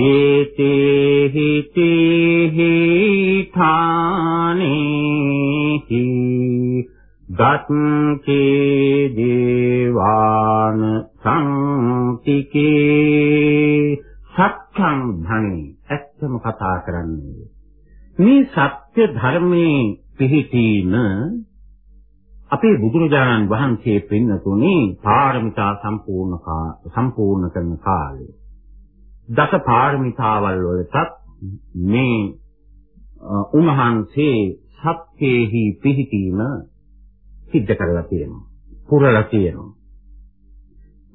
ඒතේහි තේහි ථානේහි ගත්කේ දේවාන සංතිකේ සත්‍යං ධනේ ඇත්තම කතා කරන්නේ. මේ සත්‍ය ධර්මයේ පිහිටීම අපේ බුදුරජාණන් වහන්සේ පෙන්නතුනේ පාරමිතා සම්පූර්ණ සම්පූර්ණ කරන කාලේ. දස පාරමිතාවල් වලටත් මේ උන්වහන්සේ සත්‍යෙහි පිහිටීම සිද්ධ කරලා තියෙනවා. පුරලා තියෙනවා.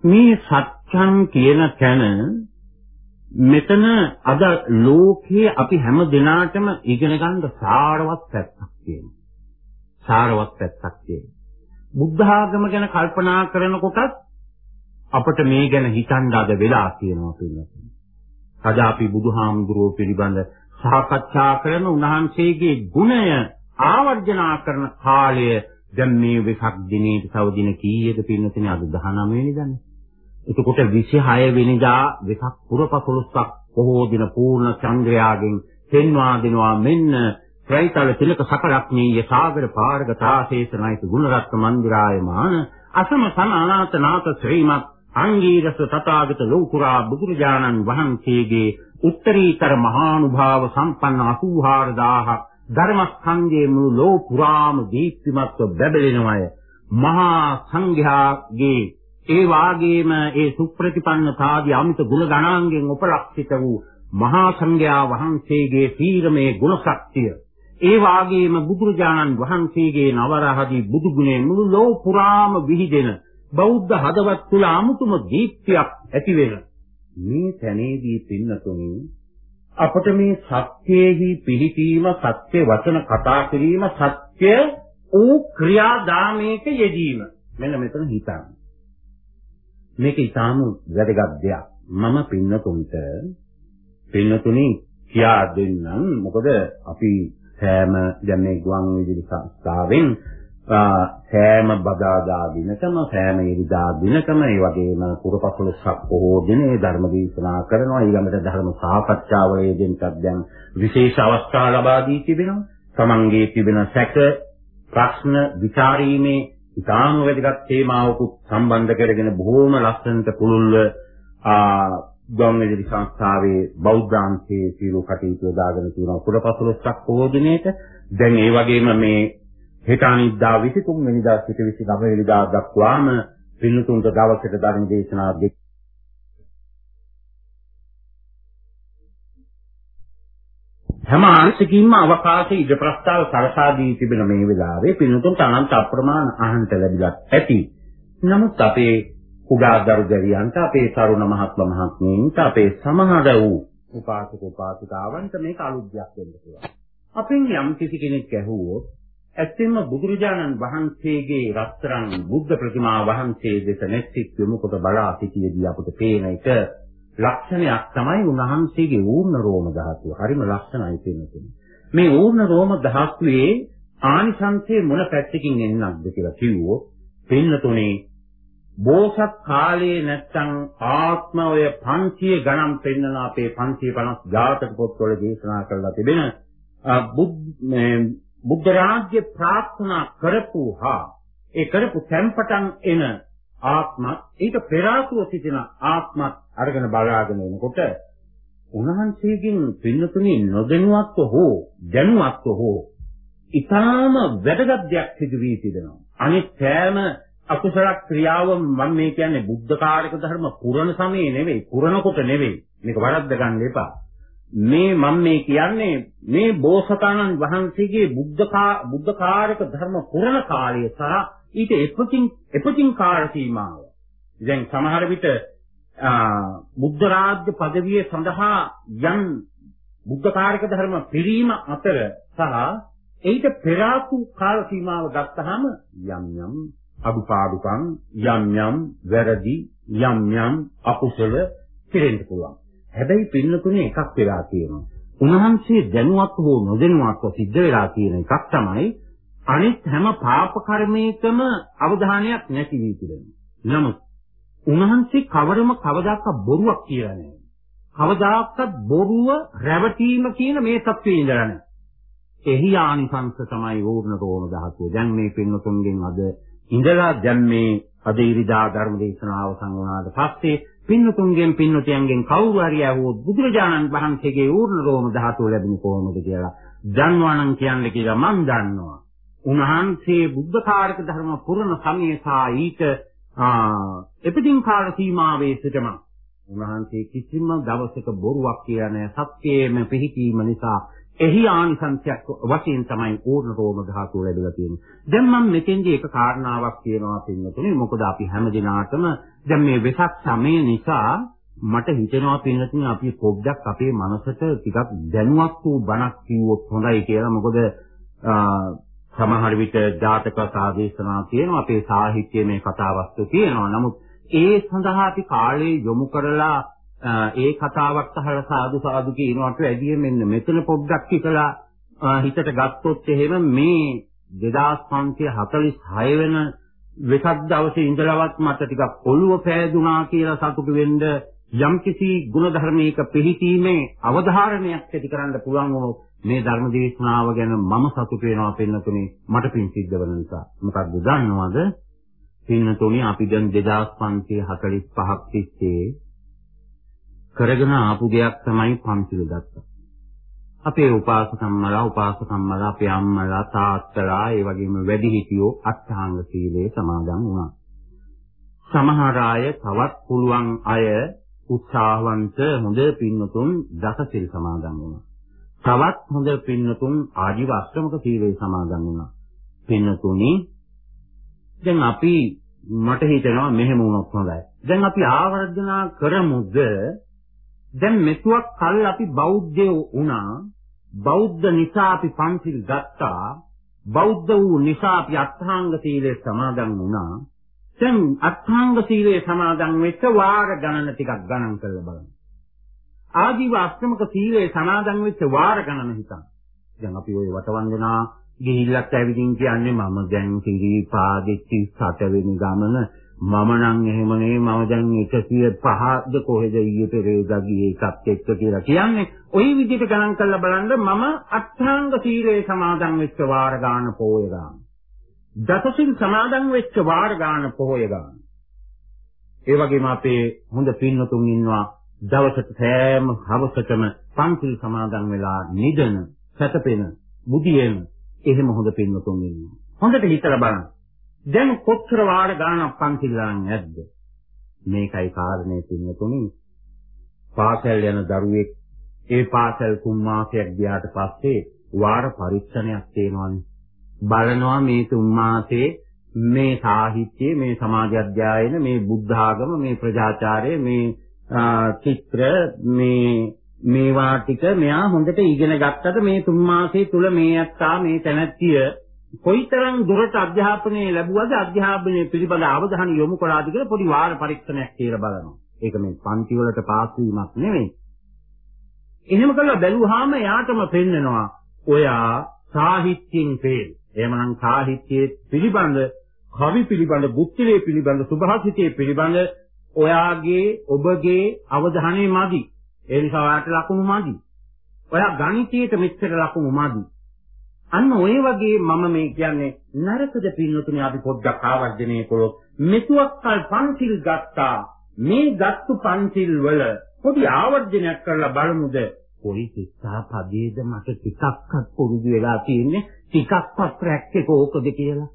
මේ සත්‍යං කියන තැන මෙතන අද ලෝකයේ අපි හැම දිනාටම ඉගෙන ගන්න සාරවත් පැත්තක් තියෙනවා. සාරවත් පැත්තක් තියෙනවා. බුද්ධ ආගම ගැන කල්පනා කරනකොටත් අපට මේ ගැන හිතන්න අද වෙලා තියෙනවා පිළිතුරු. අද අපි බුදුහාමුදුරුවෝ පිළිබඳ සාකච්ඡා කරන උන්වහන්සේගේ ගුණය ආවර්ජනා කරන කාලය දැන් මේ වෙසක් දිනේ තව දින කීයද පින්නතනේ අද 19 වෙනිදානේ. එතකොට 26 වෙනිදා වෙසක් පුරපසළොස්වක් බොහෝ දින පූර්ණ චන්ද්‍රයාගෙන් පෙන්වා දෙනවා මෙන්න ත්‍රිතල තිලක සකලක්නීය සාගර පාරගතාශේෂනායක ගුණරත්න මන්දිරායමාන අසම සන අනාථ නාථ ශ්‍රීමත් අංගීරස තථාගත ලෝකුරා බුදුරජාණන් වහන්සේගේ උත්තරීතර මහානුභාව සම්පන්න 84000 ධර්මස්කන්ධයේ මුළු ලෝ පුරාම දීප්තිමත්ව බැබලෙනවය. මහා සංඝයාගේ ඒ වාගේම ඒ සුප්‍රතිපන්න සාදී අමිත ගුණ ගණාංගෙන් උපලක්ෂිත වූ මහා සංඝයා වහන්සේගේ සීලමේ ගුණ ශක්තිය ඒ වාගේම බුදුරජාණන් වහන්සේගේ නවරහදී බුදු ගුණේ මුළු ලෝ පුරාම විහිදෙන බෞද්ධ හදවත් තුල 아무තුම දීප්තියක් ඇති වෙන මේ තැනේදී පින්නතුනි අපට මේ සත්‍යයේහි පිහිටීම සත්‍ය වචන කතා කිරීම සත්‍ය වූ ක්‍රියාදාමයක යෙදීම. මෙන්න මෙතන හිතන්න. මේක ඊටාම වැදගත් දෙයක්. මම පින්නතුන්ට පින්නතුනි කියා දෙන්නම්. මොකද අපි සෑම දැන් මේ ගුවන් විදුලි සංස්ථාවෙන් සෑම බදාදා දිනකම සෑම ඉරිදා දිනකම ඒ වගේම පුරපසළොස්වක බොහෝ දිනේ ධර්ම දේශනා කරනවා. ඊළඟට ධර්ම සාකච්ඡාවලදීන්ටත් දැන් විශේෂ අවස්ථා ලබා දී තිබෙනවා. තමන්ගේ තිබෙන සැක ප්‍රශ්න විචාරීමේ ඉතාම වැදගත් තේමාවකුත් සම්බන්ධ කරගෙන බොහෝම ලස්සනට පුළුල්ව ගුවන් විදුලි සංස්ථාවේ බෞද්ධාංශයේ සියලු කටයුතු යොදාගෙන තියෙනවා. පුරපසළොස්වක බොහෝ දිනේට දැන් ඒ වගේම මේ හෙට අනිද්දා 23 වෙනිදා සිට 29 වෙනිදා දක්වාම පින්තුන්ට දවසට ධර්ම දේශනා දෙක හැම අංශකින්ම අවකාශ ඉද ප්‍රස්තාව සරසා දී තිබෙන මේ වෙලාවේ පින්තුන්ට අනන්ත අප්‍රමාණ අහන්ත ලැබිලා ඇති. නමුත් අපේ කුඩා දරු දැරියන්ට අපේ තරුණ මහත්ම මහත්මීන්ට අපේ සමහර වූ උපාසක උපාසිකාවන්ට මේක අලුත් දෙයක් වෙන්න පුළුවන්. අපෙන් යම් කිසි කෙනෙක් ඇහුවොත් ඇත්තෙන්ම බුදුරජාණන් වහන්සේගේ රත්තරන් බුද්ධ ප්‍රතිමා වහන්සේ දෙස නැස්සිට යොමු කොට බලා සිටියේදී අපට පේන එක ලක්ෂණයක් තමයි උන්වහන්සේගේ ඌර්ණ රෝම ධාතුව. හරිම ලක්ෂණයි පේන්නේ. මේ ඌර්ණ රෝම ධාතුවේ ආනිසංසයේ මොන පැත්තකින් එන්නක්ද කියලා කිව්වොත් පින්නතුනේ බෝසත් කාලයේ නැත්තම් ආත්ම ඔය 500 ගණන් පෙන්නන අපේ 550 ජාතක පොත්වල දේශනා කරලා තිබෙන බුද්ධ බුද්ධ රාජ්‍ය ප්‍රාර්ථනා කරපු හා ඒ කරපු තැන්පටන් එන ආත්මත් ඊට පෙර ආතුව සිටින ආත්මත් අරගෙන බලාගෙන එනකොට උන්වහන්සේගෙන් පින්නතුනි නොදැනුවත්ව හෝ දැනුවත්ව හෝ ඊටාම වැදගත් දෙයක් සිදු වී තිබෙනවා. අනිත් සෑම අකුසල ක්‍රියාව මම මේ කියන්නේ බුද්ධ කාර්යක ධර්ම පුරණ සමයේ නෙවෙයි පුරණකොට නෙවෙයි මේක වරද්ද ගන්න එපා. මේ මම මේ කියන්නේ මේ බෝසතාණන් වහන්සේගේ බුද්ධකා බුද්ධකාරක ධර්ම පුරණ කාලය සහ ඊට එපකින් එපකින් කාල සීමාව. දැන් සමහර විට බුද්ධ රාජ්‍ය পদවිය සඳහා යම් බුද්ධකාරක ධර්ම පිරීම අතර සහ ඊට පෙර ආපු කාල සීමාව ගත්තහම යම් යම් අඩුපාඩුකම් යම් යම් වැරදි යම් යම් අකුසල කෙරෙන්න පුළුවන්. හැබැයි පින්නතුනේ එකක් වෙලා තියෙනවා. උන්වහන්සේ දැනුවත් හෝ නොදැනුවත්ව සිද්ධ වෙලා තියෙන එකක් තමයි අනිත් හැම පාප කර්මයකම අවධානයක් නැති වී තිබෙනවා. නමුත් උන්වහන්සේ කවරම කවදාකවත් බොරුවක් කියලා නැහැ. කවදාකවත් බොරුව රැවටීම කියන මේ தත්ත්වයේ ඉඳලා නැහැ. එහි ආනිසංස තමයි ඕර්ණ රෝම ධාතුව. දැන් මේ පින්නතුන්ගෙන් අද ඉඳලා දැන් මේ අද ඉරිදා ධර්ම දේශනාව සංගුණාට පස්සේ පින්නතුන්ගෙන් පින්නතියන්ගෙන් කවුරු හරි ඇහුවොත් බුදුරජාණන් වහන්සේගේ ඌර්ණ රෝම ධාතුව ලැබුණ කොහොමද කියලා දන්නවනම් කියන්නේ කියලා මම දන්නවා. උන්වහන්සේ බුද්ධ කාර්යක ධර්ම පුරණ සමයසා ඊට එපිටින් කාල සීමාවේ සිටම උන්වහන්සේ කිසිම දවසක බොරුවක් කියලා නැහැ. සත්‍යයේම පිහිටීම නිසා එහි ආනිසංසයක් වශයෙන් තමයි ඕර්ණ රෝම ධාතුව ලැබිලා තියෙන්නේ. දැන් මම මෙතෙන්දී එක කාරණාවක් කියනවා පින්නතුනේ. මොකද අපි හැම දිනාටම දැන් මේ වෙසක් සමය නිසා මට හිතෙනවා පින්නතුනේ අපි පොඩ්ඩක් අපේ මනසට ටිකක් දැනුවත් වූ බණක් කිව්වොත් හොඳයි කියලා. මොකද සමහර විට ජාතක සාදේශනා තියෙනවා අපේ සාහිත්‍යයේ මේ කතාවස්තු තියෙනවා. නමුත් ඒ සඳහා අපි කාලේ යොමු කරලා ඒ කතාවක් අහලා සාදු සාදු කියනවට වැඩිය මෙන්න මෙතන පොඩ්ඩක් හිතලා හිතට ගත්තොත් එහෙම මේ 2546 වෙන වෙසක් දවසේ ඉඳලවත් මට ටිකක් ඔළුව පෑදුනා කියලා සතුටු වෙන්න යම්කිසි ಗುಣධර්මයක පිළිතීමේ අවධාරණයක් ඇති කරන්න පුළුවන් වුණොත් මේ ධර්ම දේශනාව ගැන මම සතුටු වෙනවා පින්නතුනේ මට පින් සිද්ධ වෙන නිසා. මොකක්ද දන්නවද? පින්නතුනේ අපි දැන් 2545ක් තිස්සේ කරගෙන ආපු දෙයක් තමයි පන්සිල් ගත්තා. අපේ උපාසකම්මලා උපාසකම්මලා අපේ අම්මලා තාත්තලා ඒ වගේම වැඩිහිටියෝ අෂ්ටාංග සීලේ සමාදන් වුණා. සමහර අය තවත් පුළුවන් අය උත්සාහවන්ත හොඳ පින්නතුන් දසසිල් සමාදන් වුණා. තවත් හොඳ පින්නතුන් ආජීව අෂ්ටමක සීලේ සමාදන් වුණා. පින්නතුනි දැන් අපි මට හිතෙනවා මෙහෙම වුණොත් හොඳයි. දැන් අපි ආවර්ජනා කරමුද දැන් මෙතුවක් කල් අපි බෞද්ධයෝ වුණා බෞද්ධ නිසා අපි පන්සිල් ගත්තා බෞද්ධ වූ නිසා අපි අට්ඨාංග සීලය සමාදන් වුණා දැන් අට්ඨාංග සීලය සමාදන් වෙච්ච වාර ගණන ටිකක් ගණන් කරලා බලන්න ආජීව අෂ්ටමක සීලය සමාදන් වෙච්ච වාර ගණන හිතන්න. දැන් අපි ওই වටවන්දනා ගිහිල්ලත් ඇවිදින් කියන්නේ මම දැන් සිරිපාදෙච්චි 7 වෙනි ගමන මම නම් එහෙමනේ මම දැන් 105ද කොහෙද ඊයේ පෙරේදා ගියේ එකක් එක්ක කියලා කියන්නේ ওই විදිහට ගණන් කරලා බලන්න මම අට්ඨාංග සීලය සමාදන් වෙච්ච වාර ගාන පොය ගාන දසසිල් සමාදන් වෙච්ච වාර ගාන පොය ගාන ඒ වගේම අපේ හොඳ පින්නතුන් ඉන්නවා දවසට සෑම හවසකම පන්සිල් සමාදන් වෙලා නිදන සැතපෙන බුදියෙන් එහෙම හොඳ පින්වතුන් ඉන්නවා. හොඳට හිතලා බලන්න. දැන් කොච්චර වාර ගානක් පන්සිල් ගන්න නැද්ද? මේකයි කාරණේ පින්වතුනි. පාසල් යන දරුවෙක් ඒ පාසල් තුන් මාසයක් ගියාට පස්සේ වාර පරීක්ෂණයක් තියෙනවානේ. බලනවා මේ තුන් මාසේ මේ සාහිත්‍ය, මේ සමාජ අධ්‍යයන, මේ බුද්ධ ආගම, මේ ප්‍රජාචාරය, මේ චිත්‍ර මේ මේවා ටික මෙයා හොඳට ඉගෙන ගත්තට මේ තුන් මාසයේ තුල මේ අත්තා මේ තැනැත්තිය කොයිතරම් දුරට අධ්‍යාපනය ලැබුවද අධ්‍යාපනය පිළිබඳ අවධානය යොමු කළාද කියලා පොඩි වාර පරීක්ෂණයක් කියලා බලනවා. ඒක මේ පන්ති වලට පාස් වීමක් නෙමෙයි. එහෙම කළා බැලුවාම එයාටම පෙන්නනවා ඔයා සාහිත්‍යයෙන් පේන. එහෙමනම් සාහිත්‍යයේ පිළිබඳ කවි පිළිබඳ බුද්ධිලේ පිළිබඳ සුභාසිතේ පිළිබඳ ඔයාගේ ඔබගේ අවධානය මදි. ඒ නිසා ඔයාට ලකුණු මදි. ඔයා ගණිතයට මෙච්චර ලකුණු මදි. අන්න ඔය වගේ මම මේ කියන්නේ නරකද පින්නතුනේ අපි පොඩ්ඩක් ආවර්ජනය කළොත් මෙතුවක් කල් පන්සිල් ගත්තා මේ ගත්තු පන්සිල් වල පොඩි ආවර්ජනයක් කරලා බලමුද කොයි සිතා පදේද මට ටිකක්වත් පුරුදු වෙලා තියෙන්නේ ටිකක්වත් ප්‍රැක්ටික ඕකද කියලා?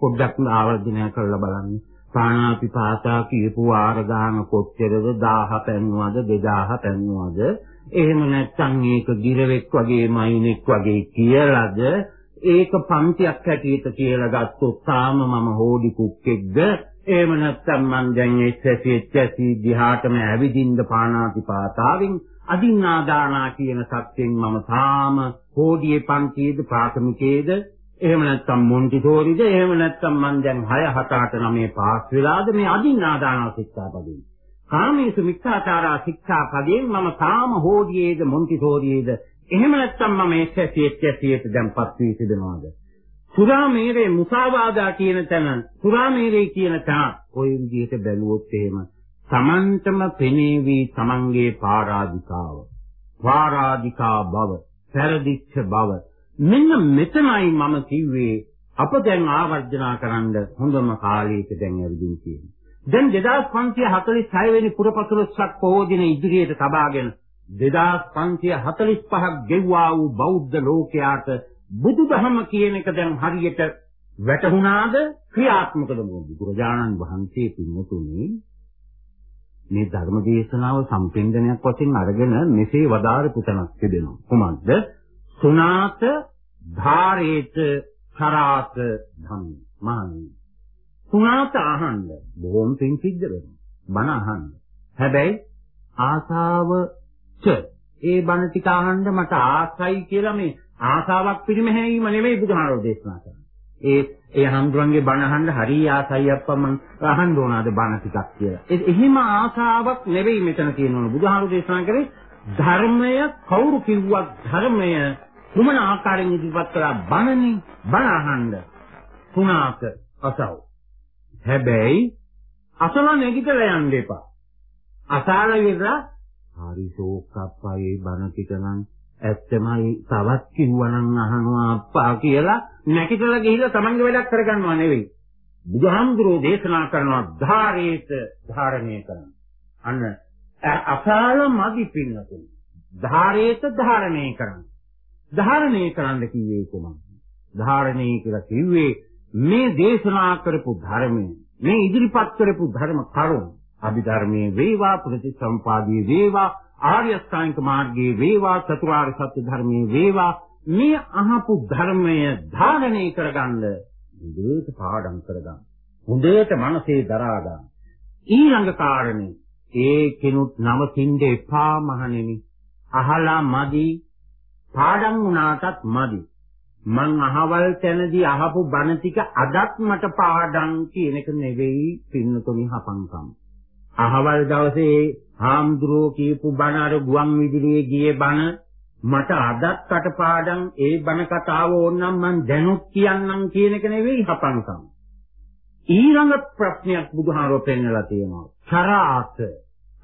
පොඩ්ඩක් ආවර්ජනය කරලා බලන්න. පාණාතිපාතා කියපු වාර ගාන කොච්චරද? 1000 පැන්නුවද? 2000 පැන්නුවද? එහෙම නැත්නම් ඒක ගිරවෙක් වගේ මයින්ෙක් වගේ කියලාද? ඒක පන්තියක් හැටියට කියලා ගත්තොත් තාම මම හෝඩි කුක්කෙක්ද? එහෙම නැත්නම් මං දැන් එච්චසි එච්චසි දිහාටම ඇවිදින්න පාණාතිපාතාවෙන් අදින්නාදානා කියන සත්‍යෙන් මම තාම හෝඩියේ පන්තියේද ප්‍රාථමිකයේද එහෙම නැත්නම් මොන්ටිසෝරිද එහෙම නැත්නම් මං දැන් 6 7 8 9 පාස් වෙලාද මේ අදින්නාදාන ශික්ෂාපදේ. කාමීසු මිච්ඡාචාරා ශික්ෂාපදයෙන් මම තාම හෝඩියේද මොන්ටිසෝරියේද එහෙම නැත්නම් මම එක්කසියෙත් එක්කසියෙත් දැන්පත් වී සිටිනවාද? සුරාමේරේ මුසාවාදා කියන තැන සුරාමේරේ කියන තැන ওই විදිහට බැලුවොත් එහෙම තමන්ටම පෙනේවි තමන්ගේ පරාධිකාව. පරාධිකා බව, පෙරදිච්ච බව. මෙන්න මෙතනයි මම කිව්වේ අප දැන් ආවර්ජනා කරන්න හොඳම කාලයක දැන් ඇවිදින් තියෙන්නේ. දැන් 2546 වෙනි පුරපතුලස්සක් පොහෝ දින ඉදිරියට තබාගෙන 2545ක් ගෙව්වා වූ බෞද්ධ ලෝකයාට බුදුදහම කියන එක දැන් හරියට වැටහුණාද? ක්‍රියාත්මකද බුදුරජාණන් වහන්සේ පින්වතුනි මේ ධර්ම දේශනාව සම්පෙන්දනයක් වශයෙන් අරගෙන මෙසේ වදාරපු තැනක් තිබෙනවා. කොහොමද? සුනාත ධාරේත කරාත ධම්ම. මහණනි. සුනාත අහන්න බොහොම පිං සිද්ධ වෙනවා. බණ අහන්න. හැබැයි ආසාව ච ඒ බණ ටික අහන්න මට ආසයි කියලා මේ ආසාවක් පිළිමහැීම නෙමෙයි බුදුහාරෝ දේශනා කරන්නේ. ඒ ඒ හම්දුරන්ගේ බණ අහන්න හරි ආසයි අප්පා මං අහන්න ඕන අද බණ ටිකක් කියලා. එහෙම ආසාවක් නෙවෙයි මෙතන තියෙනවා. බුදුහාරු දේශනා කරේ ධර්මය කවුරු කිව්වත් ධර්මය කුමන ආකාරයෙන් ඉදිරිපත් කළා බණනේ බණ අහන්න. තුනාක අසව. හැබැයි අසල නැගිටලා යන්න එපා. අසාල විතර හරි ශෝක අප්පා ඒ බණ ටික නම් ඇත්තමයි තවත් කිව්වනම් අහනවා අප්පා කියලා නැකිටලා ගිහිල්ලා තමන්ගේ වැඩක් කරගන්නවා නෙවෙයි. බුදුහාමුදුරෝ දේශනා කරනවා ධාරේත ධාරණය කරන. අන්න අසාල මදි පින්නතුනි. ධාරේත ධාරණය කරන. ධාරණය කරන්න කිව්වේ කොහොමද? ධාරණය කියලා කිව්වේ මේ දේශනා කරපු ධර්මය මේ ඉදිරිපත් කරපු ධර්ම කරුණු අභිධර්මයේ වේවා ප්‍රතිසම්පාදී වේවා ආර්ය අෂ්ටාංගික මාර්ගයේ වේවා චතුරාර්ය සත්‍ය ධර්මයේ වේවා මේ අහපු ධර්මය ධාරණය කරගන්න හොඳට පාඩම් කරගන්න. හොඳට මනසේ දරා ගන්න. ඊළඟ කාරණේ ඒ කෙනුත් නවතින්න එපා මහණෙනි. අහලා මදි. පාඩම් වුණාටත් මදි. මං අහවල් තැනදී අහපු බණ ටික අදත් මට පාඩම් කියන එක නෙවෙයි පින්නතුනි හපංකම් අහවල් දවසේ හාමුදුරුවෝ කියපු බණ අර ගුවන් විදුලියේ ගියේ බණ මට අදත් කටපාඩම් ඒ බණ කතාව ඕනනම් මං දැනුත් කියන්නම් කියන එක නෙවෙයි හපන්කම්. ඊළඟ ප්‍රශ්නයක් බුදුහාරෝ පෙන්නලා තියෙනවා. චරාත.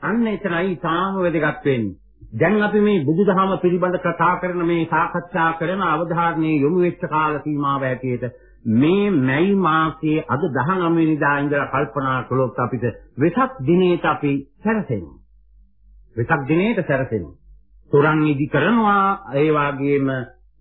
අන්න එතනයි තාම වැදගත් වෙන්නේ. දැන් අපි මේ බුදුදහම පිළිබඳ කතා කරන මේ සාකච්ඡා කරන අවධාරණයේ යොමු වෙච්ච කාල සීමාව ඇටියට මේ මැයි මාසයේ අද 19 වෙනිදා ඉඳලා කල්පනා කළොත් අපිට වෙසක් දිනේට අපි සැරසෙනවා. වෙසක් දිනේට සැරසෙනවා. තුරන් ඉදි කරනවා ඒ වගේම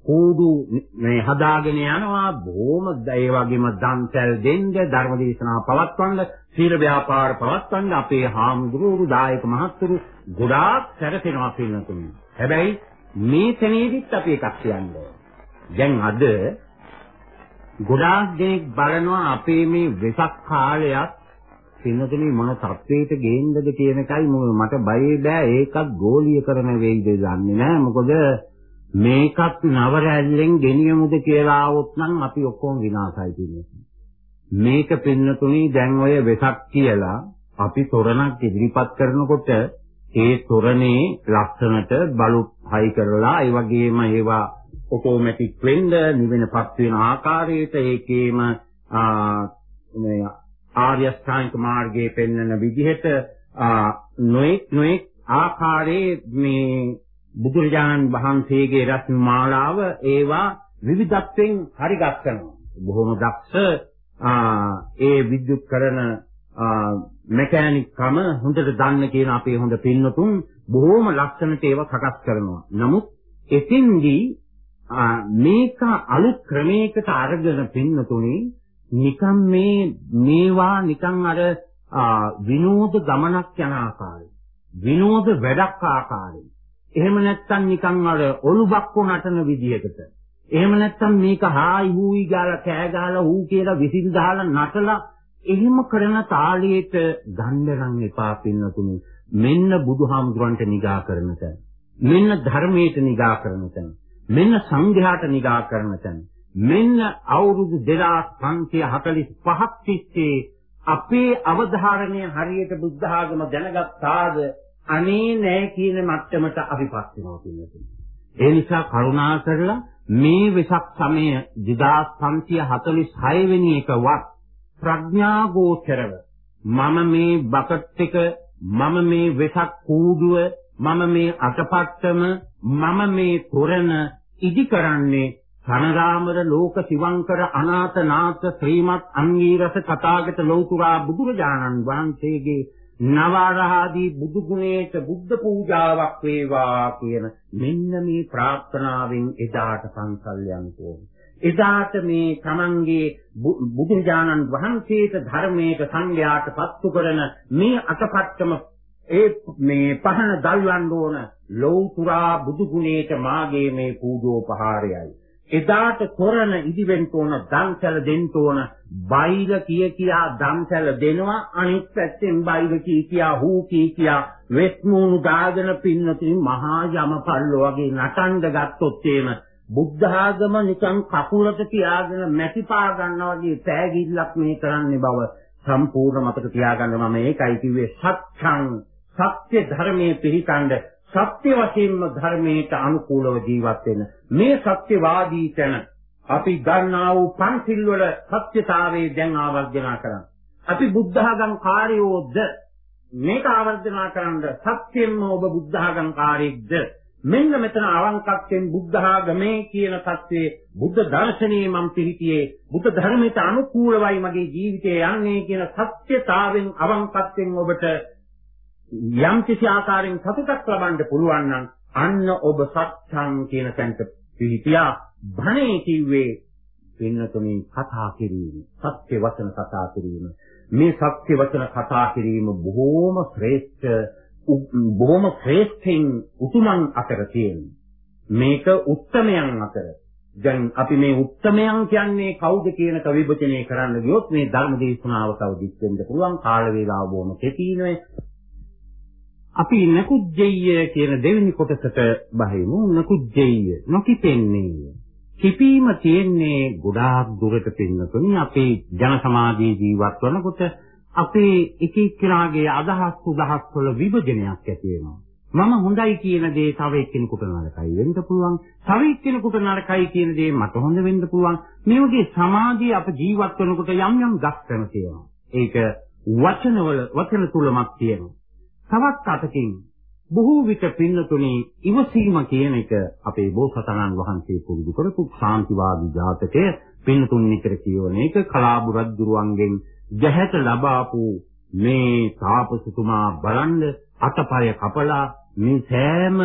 කූඩු මේ හදාගෙන යනවා බොහොම ඒ වගේම දන්තල් දෙන්න ධර්මදේශනා පවත්වන්න සීල ව්‍යාපාර පවත්වන්න අපේ හාමුදුරුවෝ දායක මහත්තුරු ගොඩාක් සැරසෙනවා පින්නතුනි. හැබැයි මේ තැනේදීත් අපි එකක් කියන්නේ. දැන් අද ගොඩාක් දෙනෙක් බලනවා අපේ මේ වෙසක් කාලයක් පින්නතුනි මොන තත්වයකට ගේන්නද කියන එකයි මට බයයි බෑ. ඒකත් ගෝලීය කරන වෙයිද දන්නේ නෑ. මොකද මේකත් නවරැල්ලෙන් ගෙනියමුද කියලා આવොත් නම් අපි ඔක්කොම විනාශයි කියන්නේ. මේක පින්නතුනි දැන් ඔය වෙසක් කියලා අපි තොරණක් ඉදිරිපත් කරනකොට ඒ තොරණේ ලක්ෂණට බලු හයි කරලා ඒ වගේම ඒවා ඔටෝමැටික් වෙන්න නිවෙනපත් වෙන ආකාරයට ඒකේම මේ ආර්ය ශ්‍රාන්ක මාර්ගයේ පෙන්වන විදිහට නොඑක් නොඑක් ආකාරයේ මේ බුදුරජාණන් වහන්සේගේ රත්න මාලාව ඒවා විවිධත්වයෙන් හරිගත් කරනවා. බොහොම දක්ෂ ඒ විද්‍යුත් කරන මෙකැනික් කම හොඳට දන්න කියන අපේ හොඳ පින්නතුන් බොහොම ලක්ෂණට ඒවා සකස් කරනවා. නමුත් එතින්දී මේක අලුත් ක්‍රමයකට අරගෙන පින්නතුනේ නිකම් මේ මේවා නිකන් අර විනෝද ගමනක් යන ආකාරය. විනෝද වැඩක් ආකාරය. එහෙම නැත්නම් නිකන් අර ඔලුබක්කෝ නටන විදියකට එහෙම නැත්නම් මේක හායි හූයි ගාලා කෑ ගාලා ඌ කියලා විසිල් දාලා නටලා එහෙම කරන තාලයට ගන්න නම් එපා පින්නතුනේ. මෙන්න බුදුහාමුදුරන්ට නිගා කරන තැන. මෙන්න ධර්මයට නිගා කරන තැන. මෙන්න සංඝයාට නිගා කරන තැන මෙන්න අවුරුදු 2545ක් තිස්සේ අපේ අවධාරණය හරියට බුද්ධ ආගම දැනගත්තාද අනේ නෑ කියන මට්ටමට අපිපත් වෙනවා කියන්නේ. ඒ නිසා කරුණා කරලා මේ වෙසක් සමය 2546 වෙනි එකවත් ප්‍රඥා ගෝචරව මම මේ බකට් එක මම මේ වෙසක් කූඩුව මම මේ අටපට්ටම මම මේ තොරණ ඉදි කරන්නේ සනරාමර ලෝක සිවංකර අනාථනාථ ශ්‍රීමත් අංගීරස කතාගත ලෞතුරා බුදුරජාණන් වහන්සේගේ නවරහාදී බුදු ගුණයට බුද්ධ පූජාවක් වේවා කියන මෙන්න මේ ප්‍රාර්ථනාවෙන් එදාට පන්සල් යන්කෝ එදාට මේ තමන්ගේ බුදුජානන් වහන්සේට ධර්මයට සංඝයාට පත්තු කරන මේ අතපත්තම ඒ මේ පහන දල්වන්න ඕන ලෞතුරා බුදු ගුණේට මාගේ මේ පූජෝපහාරයයි. එදාට කරන ඉදිවෙන්න ඕන දන්සැල දෙන්න ඕන බයිල කිය කියා දන්සැල දෙනවා අනිත් පැත්තෙන් බයිල කී කියා හූ කී කියා වෙස්මූණු දාගෙන පින්නතුනි මහා යමපල්ල වගේ නටන්න ගත්තොත් එහෙම බුද්ධ ආගම නිකන් කකුලට තියාගෙන මැටි පා ගන්නවා වගේ පෑගිල්ලක් මේ කරන්නේ බව සම්පූර්ණ මතක තියාගන්න මම ඒකයි කිව්වේ සත්‍යං සත්‍ය ධර්මයේ පිළිකණ්ඩ සත්‍ය වශයෙන්ම ධර්මයට අනුකූලව ජීවත් වෙන මේ සත්‍යවාදී තැන අපි ගන්නා වූ පන්සිල් වල සත්‍යතාවයේ දැන් ආවර්ජනා කරන්න. අපි බුද්ධඝම් කාර්යෝද මේක ආවර්ජනා කරන්න සත්‍යෙන්ම ඔබ බුද්ධඝම් කාර්යෙක්ද මෙන්න මෙතන අවංකත්වයෙන් බුද්ධඝමේ කියන தත්ත්වයේ බුද්ධ දර්ශනයේ මම පිළිතියේ බුද්ධ ධර්මයට අනුකූලවයි මගේ ජීවිතය යන්නේ කියන සත්‍යතාවෙන් අවංකත්වයෙන් ඔබට යම් කිසි ආකාරයෙන් සතුටක් ලබන්න පුළුවන් නම් අන්න ඔබ සත්‍යං කියන තැනට පිළිතියා භණේ කිව්වේ වෙනතුනේ කතා කිරීම සත්‍ය වචන කතා කිරීම. මේ සත්‍ය වචන කතා කිරීම බොහෝම ශ්‍රේෂ්ඨ බොහෝම ශ්‍රේෂ්ඨින් උතුමන් අතර තියෙන මේක උත්තමයන් අතර. දැන් අපි මේ උත්තමයන් කියන්නේ කවුද කියන කවිවචනය කරන්න ගියොත් මේ ධර්ම දේශනාව තව දික් වෙන්න පුළුවන්. කාල වේලාව බොහොම කෙටිනේ අපි නකුජ්ජෙය්‍ය කියන දෙවෙනි කොටසට බහිමු නකුජ්ජෙය්‍ය නොකිපෙන්නේ කිපීම තියෙන්නේ ගොඩාක් දුරට පින්නතුනි අපේ ජන සමාජයේ ජීවත් වනකොට අපේ එක එක්කෙනාගේ අදහස් උදහස් වල විභජනයක් ඇති වෙනවා මම හොඳයි කියන දේ තව එක්කෙනෙකුට නරකයි වෙන්න පුළුවන්. තව එක්කෙනෙකුට නරකයි කියන දේ මට හොඳ වෙන්න පුළුවන්. මේ වගේ සමාජයේ අප ජීවත් වෙනකොට යම් යම් දක්ෂණ තියෙනවා. ඒක වචනවල වචන තුලමක් තියෙනවා. තවත් අතකින් බොහෝ විට පින්නතුනේ ඉවසීම කියන එක අපේ බෝසතාණන් වහන්සේ පුරුදු කරපු ශාන්තිවාදී ජාතකය. පින්නතුන් නිතර කියවන එක කලාබු රජුරුවන්ගෙන් ජහැට ලබාපු මේ තාපසතුමා බලන්න අතපය කපලා මේ සෑම